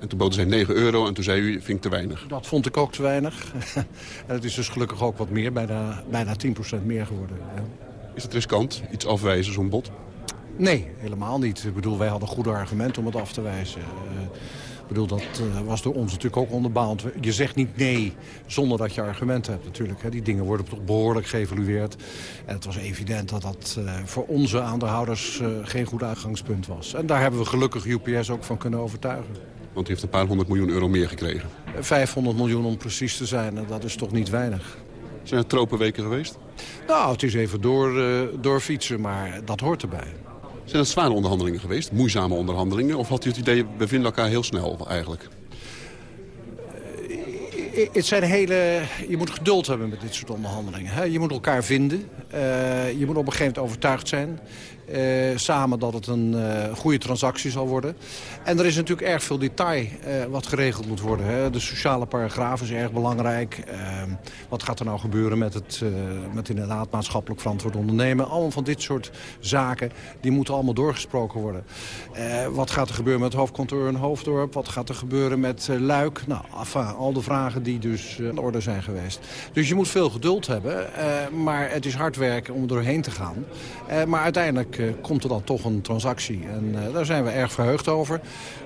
En toen boden zij 9 euro en toen zei u, vind ik te weinig. Dat vond ik ook te weinig. en het is dus gelukkig ook wat meer, bijna, bijna 10% meer geworden. Ja. Is het riskant, iets afwijzen, zo'n bod? Nee, helemaal niet. Ik bedoel, wij hadden goede argumenten om het af te wijzen. Ik bedoel, dat uh, was door ons natuurlijk ook onderbouwd. Je zegt niet nee zonder dat je argumenten hebt natuurlijk. Hè. Die dingen worden toch behoorlijk geëvalueerd. En het was evident dat dat uh, voor onze aandeelhouders uh, geen goed uitgangspunt was. En daar hebben we gelukkig UPS ook van kunnen overtuigen. Want u heeft een paar honderd miljoen euro meer gekregen. 500 miljoen om precies te zijn, en dat is toch niet weinig. Zijn er tropenweken geweest? Nou, het is even door, uh, doorfietsen, maar dat hoort erbij. Zijn het zware onderhandelingen geweest? Moeizame onderhandelingen? Of had u het idee, we vinden elkaar heel snel eigenlijk? het zijn hele, je moet geduld hebben met dit soort onderhandelingen. Hè? Je moet elkaar vinden. Uh, je moet op een gegeven moment overtuigd zijn. Uh, samen dat het een uh, goede transactie zal worden. En er is natuurlijk erg veel detail uh, wat geregeld moet worden. Hè. De sociale paragraaf is erg belangrijk. Ehm, wat gaat er nou gebeuren met het met inderdaad maatschappelijk verantwoord ondernemen. Allemaal van dit soort zaken, die moeten allemaal doorgesproken worden. wat gaat er gebeuren met het hoofdkantoor in Hoofddorp? Wat gaat er gebeuren met Luik? Nou, al de vragen die dus in orde zijn geweest. Dus je moet veel geduld hebben. maar het is hard werken om er doorheen te gaan. maar uiteindelijk uh, komt er dan toch een transactie. En uh, daar zijn we erg verheugd over.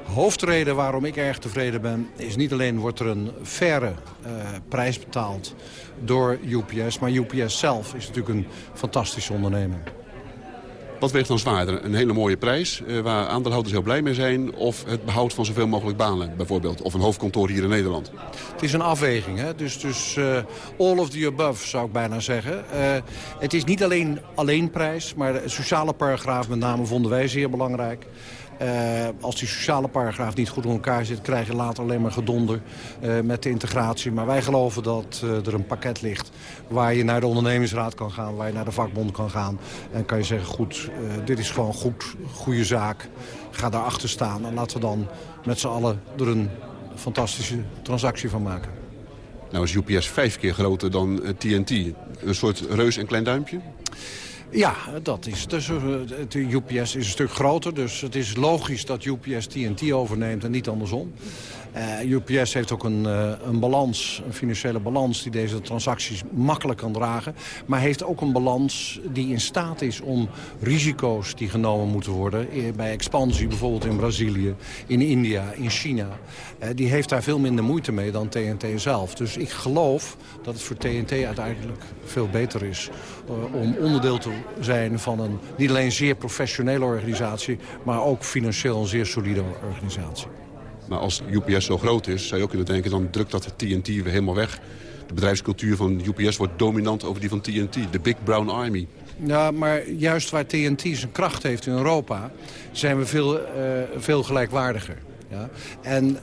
Hoofdreden waarom ik erg tevreden ben... is niet alleen wordt er een faire uh, prijs betaald door UPS... maar UPS zelf is natuurlijk een fantastische onderneming. Wat weegt dan zwaarder? Een hele mooie prijs uh, waar aandeelhouders heel blij mee zijn... of het behoud van zoveel mogelijk banen bijvoorbeeld? Of een hoofdkantoor hier in Nederland? Het is een afweging. Hè? Dus, dus uh, all of the above zou ik bijna zeggen. Uh, het is niet alleen, alleen prijs, maar de sociale paragraaf met name vonden wij zeer belangrijk. Uh, als die sociale paragraaf niet goed in elkaar zit... krijg je later alleen maar gedonder uh, met de integratie. Maar wij geloven dat uh, er een pakket ligt... waar je naar de ondernemingsraad kan gaan, waar je naar de vakbond kan gaan. En kan je zeggen, goed, dit is gewoon goed, goede zaak. Ga daarachter staan en laten we dan met z'n allen er een fantastische transactie van maken. Nou is UPS vijf keer groter dan TNT. Een soort reus en klein duimpje? Ja, dat is. Dus, de UPS is een stuk groter, dus het is logisch dat UPS TNT overneemt en niet andersom. Uh, UPS heeft ook een, uh, een balans, een financiële balans... die deze transacties makkelijk kan dragen. Maar heeft ook een balans die in staat is om risico's die genomen moeten worden... bij expansie bijvoorbeeld in Brazilië, in India, in China... Die heeft daar veel minder moeite mee dan TNT zelf. Dus ik geloof dat het voor TNT uiteindelijk veel beter is... om onderdeel te zijn van een niet alleen zeer professionele organisatie... maar ook financieel een zeer solide organisatie. Maar als UPS zo groot is, zou je ook kunnen denken... dan drukt dat TNT weer helemaal weg. De bedrijfscultuur van UPS wordt dominant over die van TNT. De Big Brown Army. Ja, maar juist waar TNT zijn kracht heeft in Europa... zijn we veel, uh, veel gelijkwaardiger. Ja? En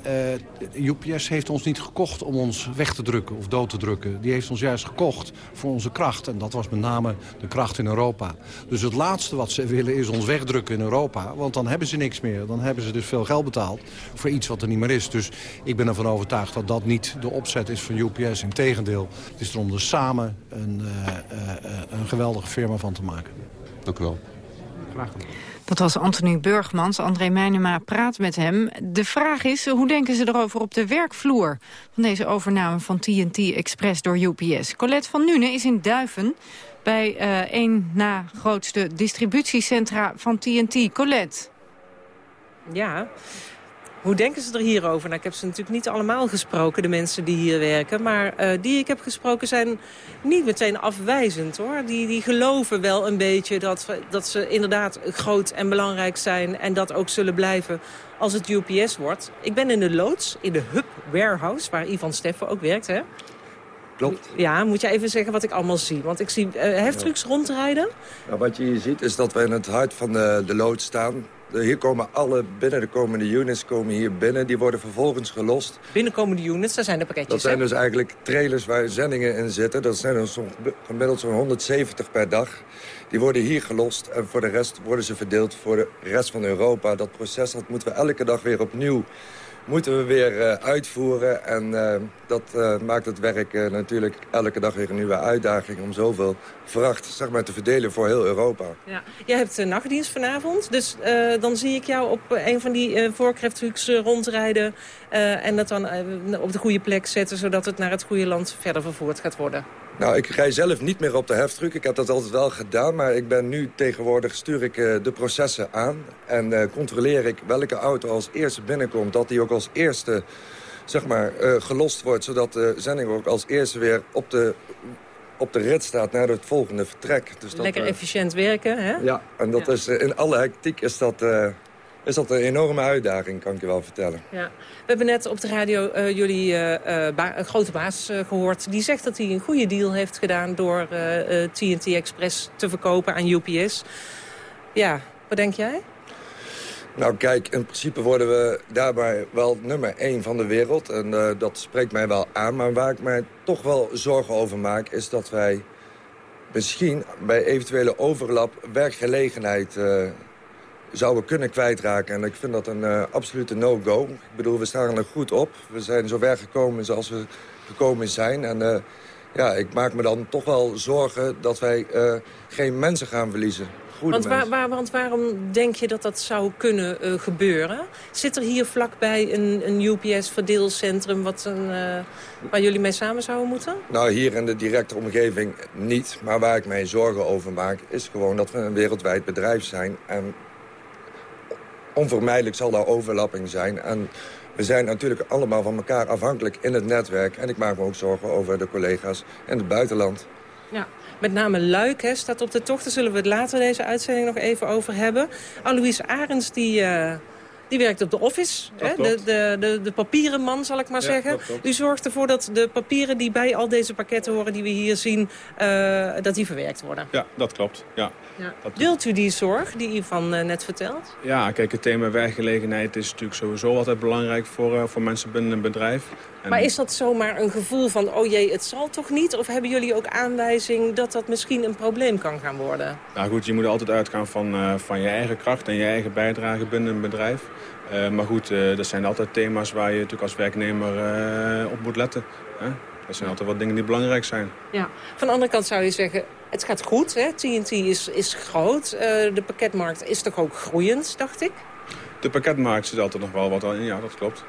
uh, UPS heeft ons niet gekocht om ons weg te drukken of dood te drukken. Die heeft ons juist gekocht voor onze kracht. En dat was met name de kracht in Europa. Dus het laatste wat ze willen is ons wegdrukken in Europa. Want dan hebben ze niks meer. Dan hebben ze dus veel geld betaald voor iets wat er niet meer is. Dus ik ben ervan overtuigd dat dat niet de opzet is van UPS. Integendeel, het is erom er samen een, uh, uh, een geweldige firma van te maken. Dank u wel. Graag gedaan. Dat was Anthony Burgmans. André Meijnema praat met hem. De vraag is, hoe denken ze erover op de werkvloer... van deze overname van TNT Express door UPS? Colette van Nune is in Duiven... bij uh, een na grootste distributiecentra van TNT. Colette. Ja, hoe denken ze er hierover? Nou, ik heb ze natuurlijk niet allemaal gesproken, de mensen die hier werken. Maar uh, die ik heb gesproken zijn niet meteen afwijzend, hoor. Die, die geloven wel een beetje dat, dat ze inderdaad groot en belangrijk zijn... en dat ook zullen blijven als het UPS wordt. Ik ben in de loods, in de Hub Warehouse, waar Ivan Steffen ook werkt, hè? Klopt. Ja, moet je even zeggen wat ik allemaal zie. Want ik zie uh, heftrucks ja. rondrijden. Nou, wat je hier ziet is dat we in het hart van de, de loods staan. Hier komen alle binnen de komende units komen hier binnen. Die worden vervolgens gelost. Binnenkomende units, dat zijn de pakketjes, Dat zijn dus eigenlijk trailers waar zendingen in zitten. Dat zijn zo, gemiddeld zo'n 170 per dag. Die worden hier gelost en voor de rest worden ze verdeeld voor de rest van Europa. Dat proces dat moeten we elke dag weer opnieuw moeten we weer uh, uitvoeren. En uh, dat uh, maakt het werk natuurlijk elke dag weer een nieuwe uitdaging... om zoveel vracht zeg maar, te verdelen voor heel Europa. Ja. Jij hebt nachtdienst vanavond, dus dan zie ik jou op een van die uh, rondrijden... en dat dan op de goede plek zetten... zodat het naar het goede land verder vervoerd gaat worden. Nou, ik rij zelf niet meer op de heftruck. Ik heb dat altijd wel gedaan, maar ik ben nu tegenwoordig stuur ik uh, de processen aan. En uh, controleer ik welke auto als eerste binnenkomt, dat die ook als eerste zeg maar, uh, gelost wordt. Zodat de zending ook als eerste weer op de, op de rit staat naar het volgende vertrek. Dus dat, Lekker efficiënt werken, hè? Ja, en dat ja. is in alle hectiek is dat is dat een enorme uitdaging, kan ik je wel vertellen. Ja. We hebben net op de radio uh, jullie uh, een grote baas gehoord. Die zegt dat hij een goede deal heeft gedaan door TNT Express te verkopen aan UPS. Ja, wat denk jij? Nou kijk, in principe worden we daarbij wel nummer één van de wereld. En dat spreekt mij wel aan. Maar waar ik mij toch wel zorgen over maak... is dat wij misschien bij eventuele overlap werkgelegenheid uh, zouden kunnen kwijtraken. En ik vind dat een uh, absolute no-go. Ik bedoel, we staan er goed op. We zijn zo ver gekomen zoals we gekomen zijn. En ja, ik maak me dan toch wel zorgen dat wij geen mensen gaan verliezen want, waar, waar, want waarom denk je dat dat zou kunnen gebeuren? Zit er hier vlakbij een, een UPS-verdeelcentrum wat een, uh, waar jullie mee samen zouden moeten? Nou, hier in de directe omgeving niet. Maar waar ik mij zorgen over maak, is gewoon dat we een wereldwijd bedrijf zijn. En onvermijdelijk zal daar overlapping zijn. En we zijn natuurlijk allemaal van elkaar afhankelijk in het netwerk. En ik maak me ook zorgen over de collega's in het buitenland. Ja. Met name Luik hè, staat op de tocht. Daar zullen we het later deze uitzending nog even over hebben. Alois Arends die... Uh, die werkt op de office, hè? De, de, de, de, papieren man, zal ik maar zeggen. U zorgt ervoor dat de papieren die bij al deze pakketten horen... die we hier zien, uh, dat die verwerkt worden. Ja, dat klopt. Ja. ja. Deelt u die zorg die u van uh, net vertelt? Ja, kijk, het thema werkgelegenheid is natuurlijk sowieso altijd belangrijk... voor, uh, voor mensen binnen een bedrijf. Maar is dat zomaar een gevoel van, oh jee, het zal toch niet? Of hebben jullie ook aanwijzing dat dat misschien een probleem kan gaan worden? Nou goed, je moet altijd uitgaan van, van je eigen kracht en je eigen bijdrage binnen een bedrijf. Uh, maar goed, uh, dat zijn altijd thema's waar je natuurlijk als werknemer op moet letten. Hè? Dat zijn altijd wat dingen die belangrijk zijn. Ja. Van de andere kant zou je zeggen, het gaat goed. Hè? TNT is, is groot. de pakketmarkt is toch ook groeiend, dacht ik? De pakketmarkt zit altijd nog wel wat aan. Ja, dat klopt.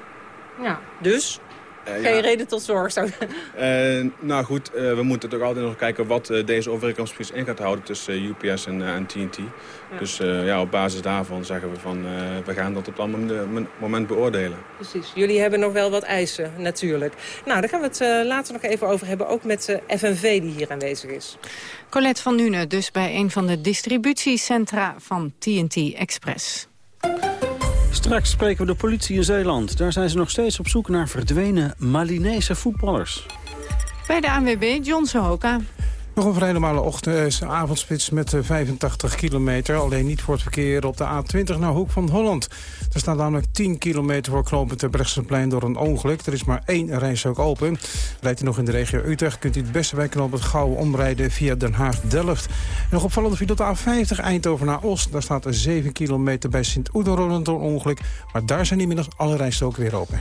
Ja, dus? Uh, Geen ja. reden tot zorg. Uh, nou goed, uh, we moeten toch altijd nog kijken wat deze overeenkomst in gaat houden tussen UPS en, en TNT. Ja. Dus ja, op basis daarvan zeggen we van we gaan dat op dat moment beoordelen. Precies. Jullie hebben nog wel wat eisen natuurlijk. Nou, daar gaan we het later nog even over hebben. Ook met FNV die hier aanwezig is. Colette van Nune dus bij een van de distributiecentra van TNT Express. Straks spreken we de politie in Zeeland. Daar zijn ze nog steeds op zoek naar verdwenen Malinese voetballers. Bij de ANWB, John Sohoka. Nog een vrij normale ochtend, avondspits met 85 eh, kilometer. Alleen niet voor het verkeer op de A20 naar Hoek van Holland. Er staat namelijk 10 kilometer voor knooppunt Terbrechtseplein door een ongeluk. Er is maar één rijstrook open. Rijdt u nog in de regio Utrecht, kunt u het beste bij knooppunt Gouwen omrijden via Den Haag-Delft. Nog opvallende viel op de A50 Eindhoven naar Os. Daar staat er 7 kilometer bij Sint-Oederode door een ongeluk. Maar daar zijn inmiddels alle rijstroken weer open.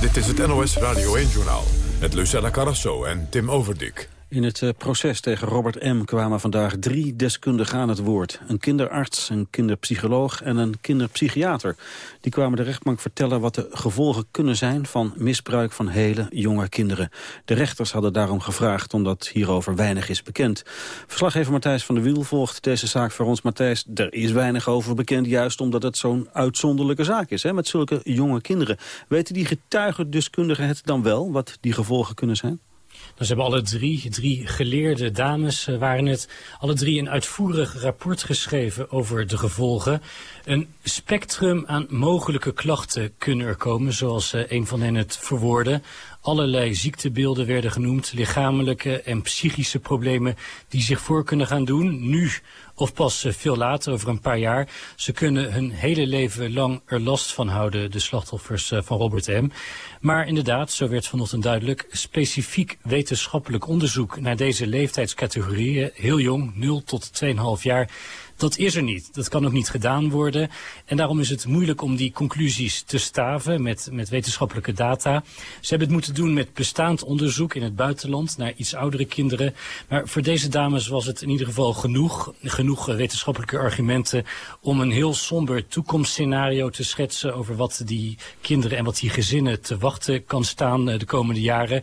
Dit is het NOS Radio 1-journaal met Lucella Carrasso en Tim Overdik. In het eh, proces tegen Robert M. kwamen vandaag drie deskundigen aan het woord. Een kinderarts, een kinderpsycholoog en een kinderpsychiater. Die kwamen de rechtbank vertellen wat de gevolgen kunnen zijn... van misbruik van hele jonge kinderen. De rechters hadden daarom gevraagd omdat hierover weinig is bekend. Verslaggever Matthijs van der Wiel volgt deze zaak voor ons. Matthijs, er is weinig over bekend, juist omdat het zo'n uitzonderlijke zaak is... Hè, met zulke jonge kinderen. Weten die getuigendeskundigen het dan wel, wat die gevolgen kunnen zijn? Dus hebben alle drie, drie geleerde dames, uh, waren het, alle drie een uitvoerig rapport geschreven over de gevolgen. Een spectrum aan mogelijke klachten kunnen er komen, zoals uh, een van hen het verwoordde. Allerlei ziektebeelden werden genoemd, lichamelijke en psychische problemen die zich voor kunnen gaan doen, nu of pas eh, veel later, over een paar jaar. Ze kunnen hun hele leven lang er last van houden, de slachtoffers van Robert M. Maar inderdaad, zo werd vanochtend duidelijk, specifiek wetenschappelijk onderzoek naar deze leeftijdscategorieën, heel jong, 0 tot 2,5 jaar, dat is er niet. Dat kan ook niet gedaan worden. En daarom is het moeilijk om die conclusies te staven met, met wetenschappelijke data. Ze hebben het moeten doen met bestaand onderzoek in het buitenland naar iets oudere kinderen. Maar voor deze dames was het in ieder geval genoeg, genoeg wetenschappelijke argumenten om een heel somber toekomstscenario te schetsen over wat die kinderen en wat die gezinnen te wachten kan staan eh, de komende jaren.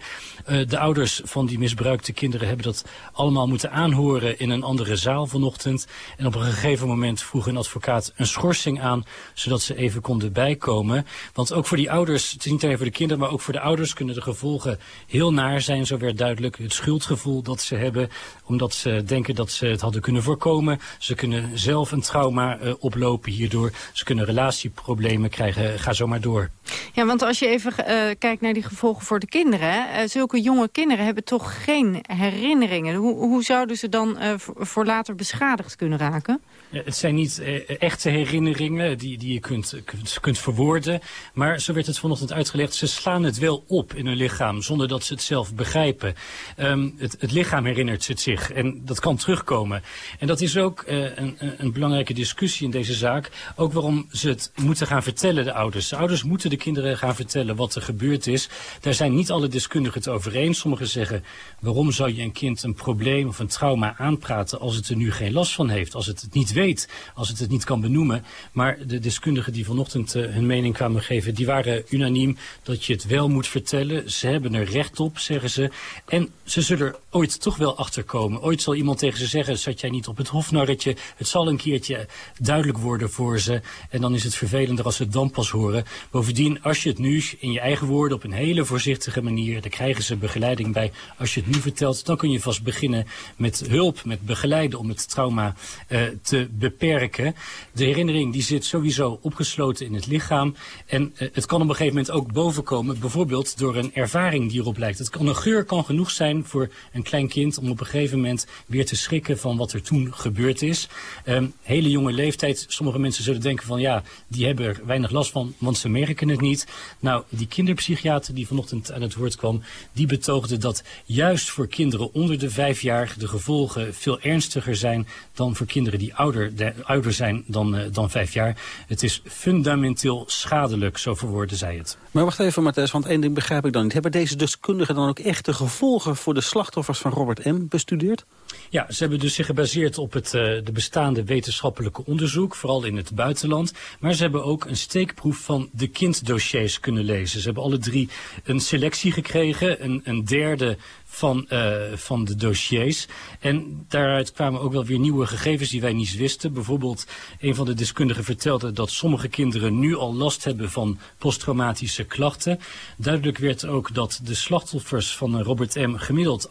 Uh, de ouders van die misbruikte kinderen hebben dat allemaal moeten aanhoren in een andere zaal vanochtend. En op een gegeven moment vroeg een advocaat een schorsing aan... zodat ze even konden bijkomen. Want ook voor die ouders, het is niet alleen voor de kinderen... maar ook voor de ouders kunnen de gevolgen heel naar zijn. Zo werd duidelijk het schuldgevoel dat ze hebben... omdat ze denken dat ze het hadden kunnen voorkomen. Ze kunnen zelf een trauma uh, oplopen hierdoor. Ze kunnen relatieproblemen krijgen. Ga zo maar door. Ja, want als je even uh, kijkt naar die gevolgen voor de kinderen... Uh, zulke jonge kinderen hebben toch geen herinneringen. Hoe, hoe zouden ze dan voor later beschadigd kunnen raken? Ja, het zijn niet uh, echte herinneringen die, die je kunt, kunt, kunt verwoorden. Maar zo werd het vanochtend uitgelegd. Ze slaan het wel op in hun lichaam zonder dat ze het zelf begrijpen. Um, het, het, lichaam herinnert het zich en dat kan terugkomen. En dat is ook een, een, belangrijke discussie in deze zaak. Ook waarom ze het moeten gaan vertellen, de ouders. De ouders moeten de kinderen gaan vertellen wat er gebeurd is. Daar zijn niet alle deskundigen het over eens. Sommigen zeggen, waarom zou je een kind een probleem of een trauma aanpraten als het er nu geen last van heeft? Als het het niet weet weet als het het niet kan benoemen. Maar de deskundigen die vanochtend uh, hun mening kwamen geven... die waren unaniem dat je het wel moet vertellen. Ze hebben er recht op, zeggen ze. En ze zullen er ooit toch wel achterkomen. Ooit zal iemand tegen ze zeggen, zat jij niet op het hofnarretje? Het zal een keertje duidelijk worden voor ze. En dan is het vervelender als ze het dan pas horen. Bovendien, als je het nu in je eigen woorden op een hele voorzichtige manier... daar krijgen ze begeleiding bij. Als je het nu vertelt, dan kun je vast beginnen met hulp, met begeleiden... om het trauma uh, te beperken. De herinnering die zit sowieso opgesloten in het lichaam. En uh, het kan op een gegeven moment ook bovenkomen, bijvoorbeeld door een ervaring die erop lijkt. Het kan, een geur kan genoeg zijn voor een klein kind om op een gegeven moment weer te schrikken van wat er toen gebeurd is. Um, hele jonge leeftijd, sommige mensen zullen denken van ja, die hebben er weinig last van, want ze merken het niet. Nou, die kinderpsychiater die vanochtend aan het woord kwam, die betoogde dat juist voor kinderen onder de vijf jaar de gevolgen veel ernstiger zijn dan voor kinderen die ouder ouder, de, ouder zijn dan, uh, dan vijf jaar. Het is fundamenteel schadelijk, zo verwoorden zij het. Maar wacht even, Matthijs, want één ding begrijp ik dan niet. Hebben deze deskundigen dan ook echt de gevolgen voor de slachtoffers van Robert M. bestudeerd? Ja, ze hebben dus zich gebaseerd op het uh, de bestaande wetenschappelijke onderzoek, vooral in het buitenland. Maar ze hebben ook een steekproef van de kinddossiers kunnen lezen. Ze hebben alle drie een selectie gekregen, een, een derde van, uh, van de dossiers. En daaruit kwamen ook wel weer nieuwe gegevens die wij niet wisten. Bijvoorbeeld, een van de deskundigen vertelde dat sommige kinderen nu al last hebben van posttraumatische klachten. Duidelijk werd ook dat de slachtoffers van Robert M. gemiddeld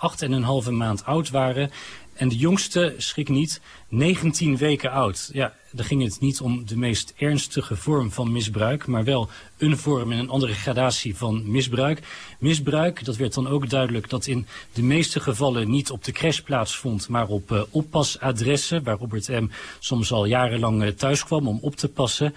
8,5 maand oud waren. En de jongste, schrik niet, 19 weken oud. Ja, daar ging het niet om de meest ernstige vorm van misbruik... maar wel een vorm en een andere gradatie van misbruik. Misbruik, dat werd dan ook duidelijk dat in de meeste gevallen... niet op de crash plaatsvond, maar op uh, oppasadressen... waar Robert M. soms al jarenlang uh, thuis kwam om op te passen.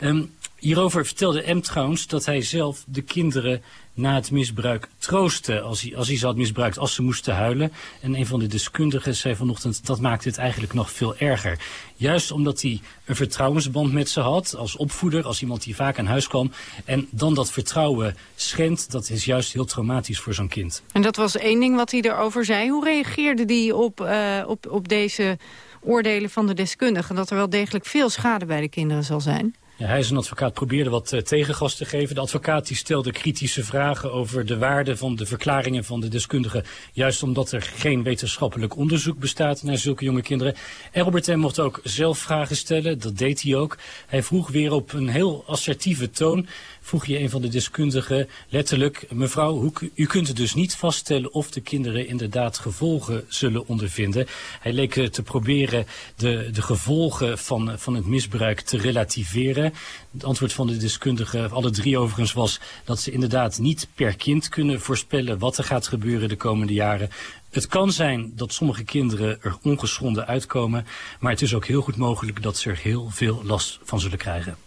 Um, hierover vertelde M. trouwens dat hij zelf de kinderen na het misbruik troosten als hij, als hij ze had misbruikt, als ze moesten huilen. En een van de deskundigen zei vanochtend, dat maakt het eigenlijk nog veel erger. Juist omdat hij een vertrouwensband met ze had, als opvoeder, als iemand die vaak aan huis kwam. En dan dat vertrouwen schendt, dat is juist heel traumatisch voor zo'n kind. En dat was één ding wat hij erover zei. Hoe reageerde hij op, uh, op, op deze oordelen van de deskundigen? Dat er wel degelijk veel schade bij de kinderen zal zijn? Ja, hij is een advocaat, probeerde wat uh, tegengas te geven. De advocaat die stelde kritische vragen over de waarde van de verklaringen van de deskundigen. Juist omdat er geen wetenschappelijk onderzoek bestaat naar zulke jonge kinderen. En M. mocht ook zelf vragen stellen, dat deed hij ook. Hij vroeg weer op een heel assertieve toon vroeg je een van de deskundigen letterlijk... mevrouw, u kunt dus niet vaststellen of de kinderen inderdaad gevolgen zullen ondervinden. Hij leek te proberen de, de gevolgen van, van het misbruik te relativeren. Het antwoord van de deskundigen, alle drie overigens, was dat ze inderdaad niet per kind kunnen voorspellen wat er gaat gebeuren de komende jaren. Het kan zijn dat sommige kinderen er ongeschonden uitkomen, maar het is ook heel goed mogelijk dat ze er heel veel last van zullen krijgen.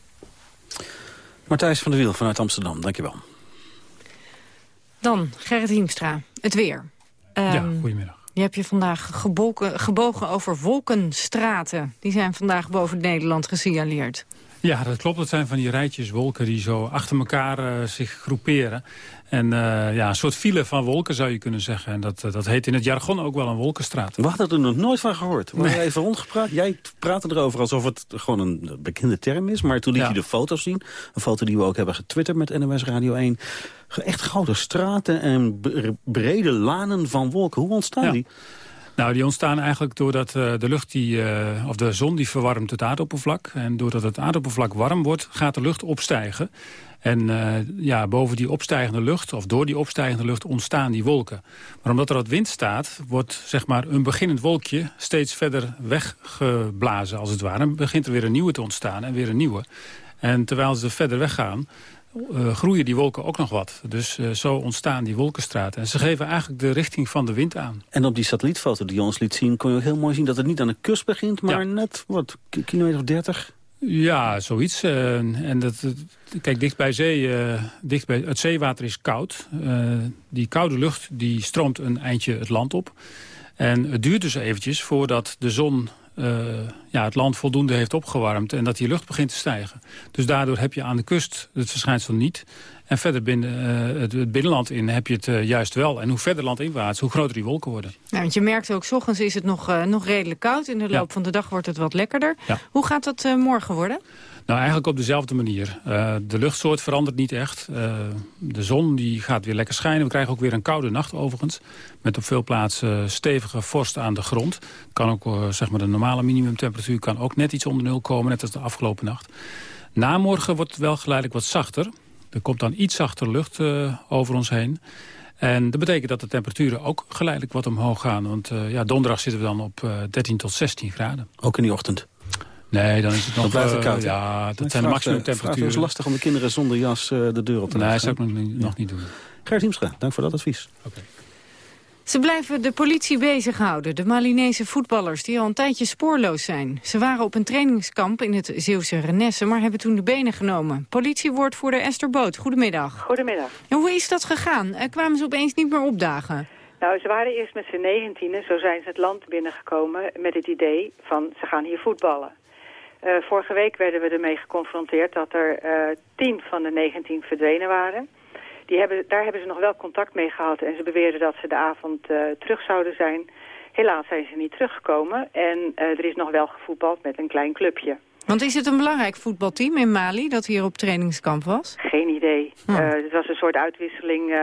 Martijs van der Wiel vanuit Amsterdam, dankjewel. Dan Gerrit Hiemstra, het weer. Um, ja, goedemiddag. Je hebt je vandaag gebogen, gebogen over wolkenstraten. Die zijn vandaag boven Nederland gesignaleerd. Ja, dat klopt. Het zijn van die rijtjes wolken die zo achter elkaar uh, zich groeperen. En uh, ja, een soort file van wolken zou je kunnen zeggen. En dat, dat heet in het jargon ook wel een wolkenstraat. We hadden er nog nooit van gehoord. We nee. even rondgepraat. Jij praatte erover alsof het gewoon een bekende term is. Maar toen liet ja. je de foto's zien. Een foto die we ook hebben getwitterd met NOS Radio 1. Echt grote straten en brede lanen van wolken. Hoe ontstaan ja. die? Nou, die ontstaan eigenlijk doordat uh, de lucht die, uh, of de zon die verwarmt het aardoppervlak. En doordat het aardoppervlak warm wordt, gaat de lucht opstijgen. En uh, ja, boven die opstijgende lucht, of door die opstijgende lucht, ontstaan die wolken. Maar omdat er wat wind staat, wordt zeg maar, een beginnend wolkje steeds verder weggeblazen, als het ware. En begint er weer een nieuwe te ontstaan en weer een nieuwe. En terwijl ze verder weggaan, uh, groeien die wolken ook nog wat. Dus uh, zo ontstaan die wolkenstraten. En ze geven eigenlijk de richting van de wind aan. En op die satellietfoto die je ons liet zien... kon je ook heel mooi zien dat het niet aan de kust begint... maar ja. net, wat, kilometer of 30? Ja, zoiets. Uh, en dat, kijk, dicht bij zee, dicht bij, het zeewater is koud. die koude lucht die stroomt een eindje het land op. En het duurt dus eventjes voordat de zon uh, ja, het land voldoende heeft opgewarmd... en dat die lucht begint te stijgen. Dus daardoor heb je aan de kust het verschijnsel niet. En verder binnen uh, het, binnenland in heb je het uh, juist wel. En hoe verder landinwaarts, hoe groter die wolken worden. Want je merkt ook, s ochtends is het nog, nog redelijk koud. In de loop ja. van de dag wordt het wat lekkerder. Ja. Hoe gaat dat morgen worden? Nou, eigenlijk op dezelfde manier. Uh, de luchtsoort verandert niet echt. Uh, de zon die gaat weer lekker schijnen. We krijgen ook weer een koude nacht overigens. Met op veel plaatsen stevige vorst aan de grond. Kan ook, uh, zeg maar de normale minimumtemperatuur kan ook net iets onder nul komen. Net als de afgelopen nacht. Na morgen wordt het wel geleidelijk wat zachter. Er komt dan iets zachter lucht over ons heen. En dat betekent dat de temperaturen ook geleidelijk wat omhoog gaan. Want ja, donderdag zitten we dan op 13 tot 16 graden. Ook in die ochtend? Nee, dan is het nog... Dan blijft het koud. Ja, dat zijn de maximumtemperaturen. Het is lastig om de kinderen zonder jas de deur op te nee, laten. Nee, dat zou ik nog, nog niet doen. Gert Hiemstra, dank voor dat advies. Okay. Ze blijven de politie bezighouden, de Malinese voetballers die al een tijdje spoorloos zijn. Ze waren op een trainingskamp in het Zeeuwse Renesse, maar hebben toen de benen genomen. Politiewoordvoerder Esther Boot, goedemiddag. Goedemiddag. En hoe is dat gegaan? Er kwamen ze opeens niet meer opdagen? Nou, ze waren eerst met z'n negentienen, zo zijn ze het land binnengekomen met het idee van ze gaan hier voetballen. Uh, vorige week werden we ermee geconfronteerd dat er uh, tien van de 19 verdwenen waren. Die hebben, daar hebben ze nog wel contact mee gehad en ze beweerden dat ze de avond uh, terug zouden zijn. Helaas zijn ze niet teruggekomen en er is nog wel gevoetbald met een klein clubje. Want is het een belangrijk voetbalteam in Mali dat hier op trainingskamp was? Geen idee. Hm. Uh, het was een soort uitwisseling uh,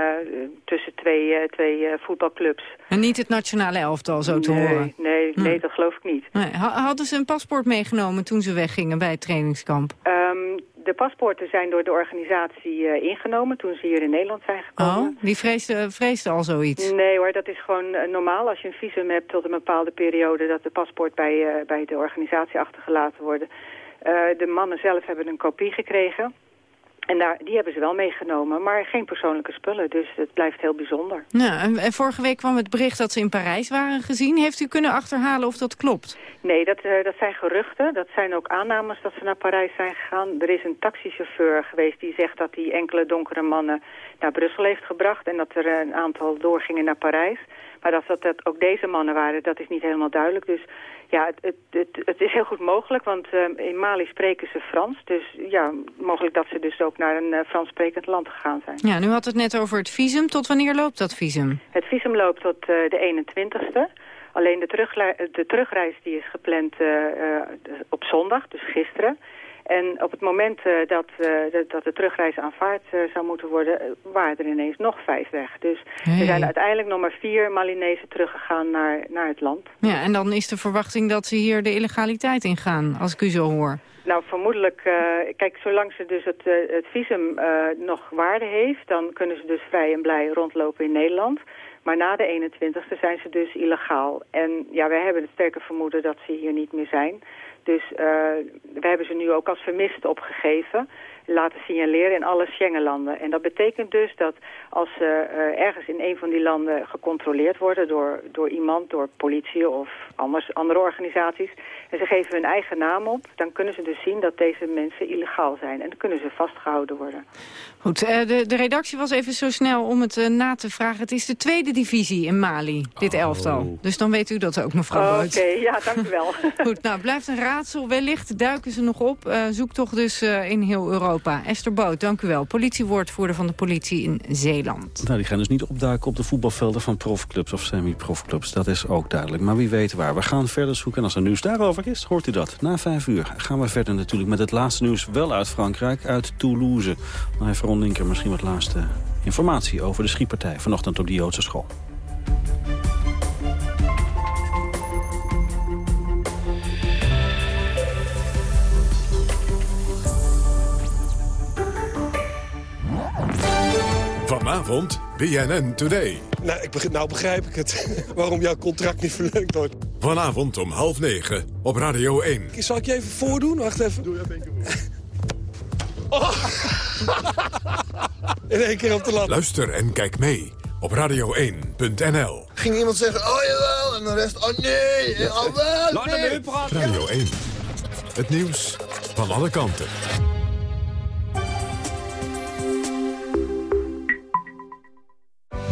tussen twee, uh, twee voetbalclubs. En niet het nationale elftal, zo te nee, horen? Nee, hm. nee, dat geloof ik niet. Nee. Hadden ze een paspoort meegenomen toen ze weggingen bij het trainingskamp? Um, de paspoorten zijn door de organisatie ingenomen toen ze hier in Nederland zijn gekomen. Oh, die vreesde, vreesde al zoiets? Nee hoor, dat is gewoon normaal. Als je een visum hebt tot een bepaalde periode... dat de paspoort bij, bij de organisatie achtergelaten worden... Uh, de mannen zelf hebben een kopie gekregen. En daar, die hebben ze wel meegenomen, maar geen persoonlijke spullen. Dus het blijft heel bijzonder. Nou, en, en vorige week kwam het bericht dat ze in Parijs waren gezien. Heeft u kunnen achterhalen of dat klopt? Nee, dat, uh, dat zijn geruchten. Dat zijn ook aannames dat ze naar Parijs zijn gegaan. Er is een taxichauffeur geweest die zegt dat hij enkele donkere mannen naar Brussel heeft gebracht. En dat er een aantal doorgingen naar Parijs. Maar dat, dat, dat ook deze mannen waren, dat is niet helemaal duidelijk. Dus ja, het, het, het, het is heel goed mogelijk, want uh, in Mali spreken ze Frans. Dus ja, mogelijk dat ze dus ook naar een uh, Frans sprekend land gegaan zijn. Ja, nu had het net over het visum. Tot wanneer loopt dat visum? Het visum loopt tot uh, de 21ste. Alleen de, de terugreis die is gepland op zondag, dus gisteren. En op het moment uh, dat, uh, dat de terugreis aanvaard uh, zou moeten worden, waren er ineens nog vijf weg. Dus hey. er zijn uiteindelijk nog maar vier Malinezen teruggegaan naar, naar het land. Ja, en dan is de verwachting dat ze hier de illegaliteit ingaan, als ik u zo hoor. Nou, vermoedelijk, kijk, zolang ze dus het, het visum nog waarde heeft, dan kunnen ze dus vrij en blij rondlopen in Nederland. Maar na de 21ste zijn ze dus illegaal. En ja, wij hebben het sterke vermoeden dat ze hier niet meer zijn. Dus uh, we hebben ze nu ook als vermist opgegeven, laten signaleren in alle Schengenlanden. En dat betekent dus dat als ze uh, ergens in een van die landen gecontroleerd worden door, door iemand, door politie of anders, andere organisaties, en ze geven hun eigen naam op, dan kunnen ze dus zien dat deze mensen illegaal zijn. En dan kunnen ze vastgehouden worden. Goed, uh, de, de redactie was even zo snel om het uh, na te vragen. Het is de tweede divisie in Mali, dit oh. elftal. Dus dan weet u dat ook, mevrouw oh. Oké, okay, ja, dank u wel. Goed, nou, blijft een raadsel. Wellicht duiken ze nog op. Uh, zoek toch dus in heel Europa. Esther Boot, dank u wel. Politiewoordvoerder van de politie in Zeeland. Nou, die gaan dus niet opduiken op de voetbalvelden van profclubs of semi-profclubs. Dat is ook duidelijk. Maar wie weet waar. We gaan verder zoeken. En als er nieuws daarover hoort u dat. Na vijf uur gaan we verder natuurlijk met het laatste nieuws wel uit Frankrijk, uit Toulouse. Dan heeft Ron Linker misschien wat laatste informatie over de schietpartij vanochtend op de Joodse school. Vanavond BNN Today. Nou, ik begrijp, nou begrijp ik het. Waarom jouw contract niet verlengd wordt. Vanavond om half negen op Radio 1. Zal ik je even voordoen? Wacht even. Doe even één keer oh. In één keer op de lat. Luister en kijk mee op radio1.nl. Ging iemand zeggen, oh jawel, en de rest, oh nee, oh wel, Laat hem praten. Radio 1. Het nieuws van alle kanten.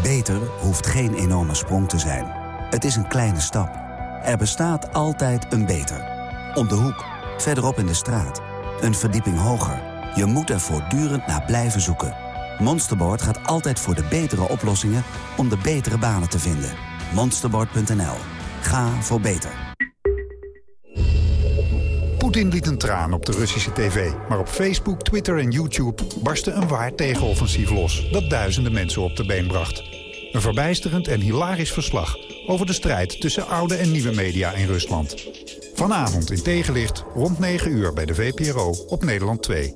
Beter hoeft geen enorme sprong te zijn. Het is een kleine stap. Er bestaat altijd een beter. Om de hoek, verderop in de straat. Een verdieping hoger. Je moet er voortdurend naar blijven zoeken. Monsterboard gaat altijd voor de betere oplossingen om de betere banen te vinden. Monsterboard.nl. Ga voor beter. Poetin liet een traan op de Russische tv. Maar op Facebook, Twitter en YouTube barstte een waar tegenoffensief los... dat duizenden mensen op de been bracht. Een verbijsterend en hilarisch verslag over de strijd tussen oude en nieuwe media in Rusland. Vanavond in tegenlicht rond 9 uur bij de VPRO op Nederland 2.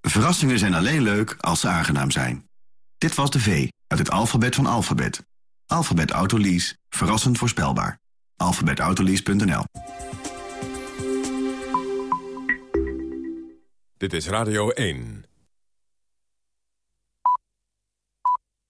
Verrassingen zijn alleen leuk als ze aangenaam zijn. Dit was de V uit het alfabet van alfabet. Alfabet Autolease. Verrassend voorspelbaar. alfabetautolease.nl Dit is Radio 1.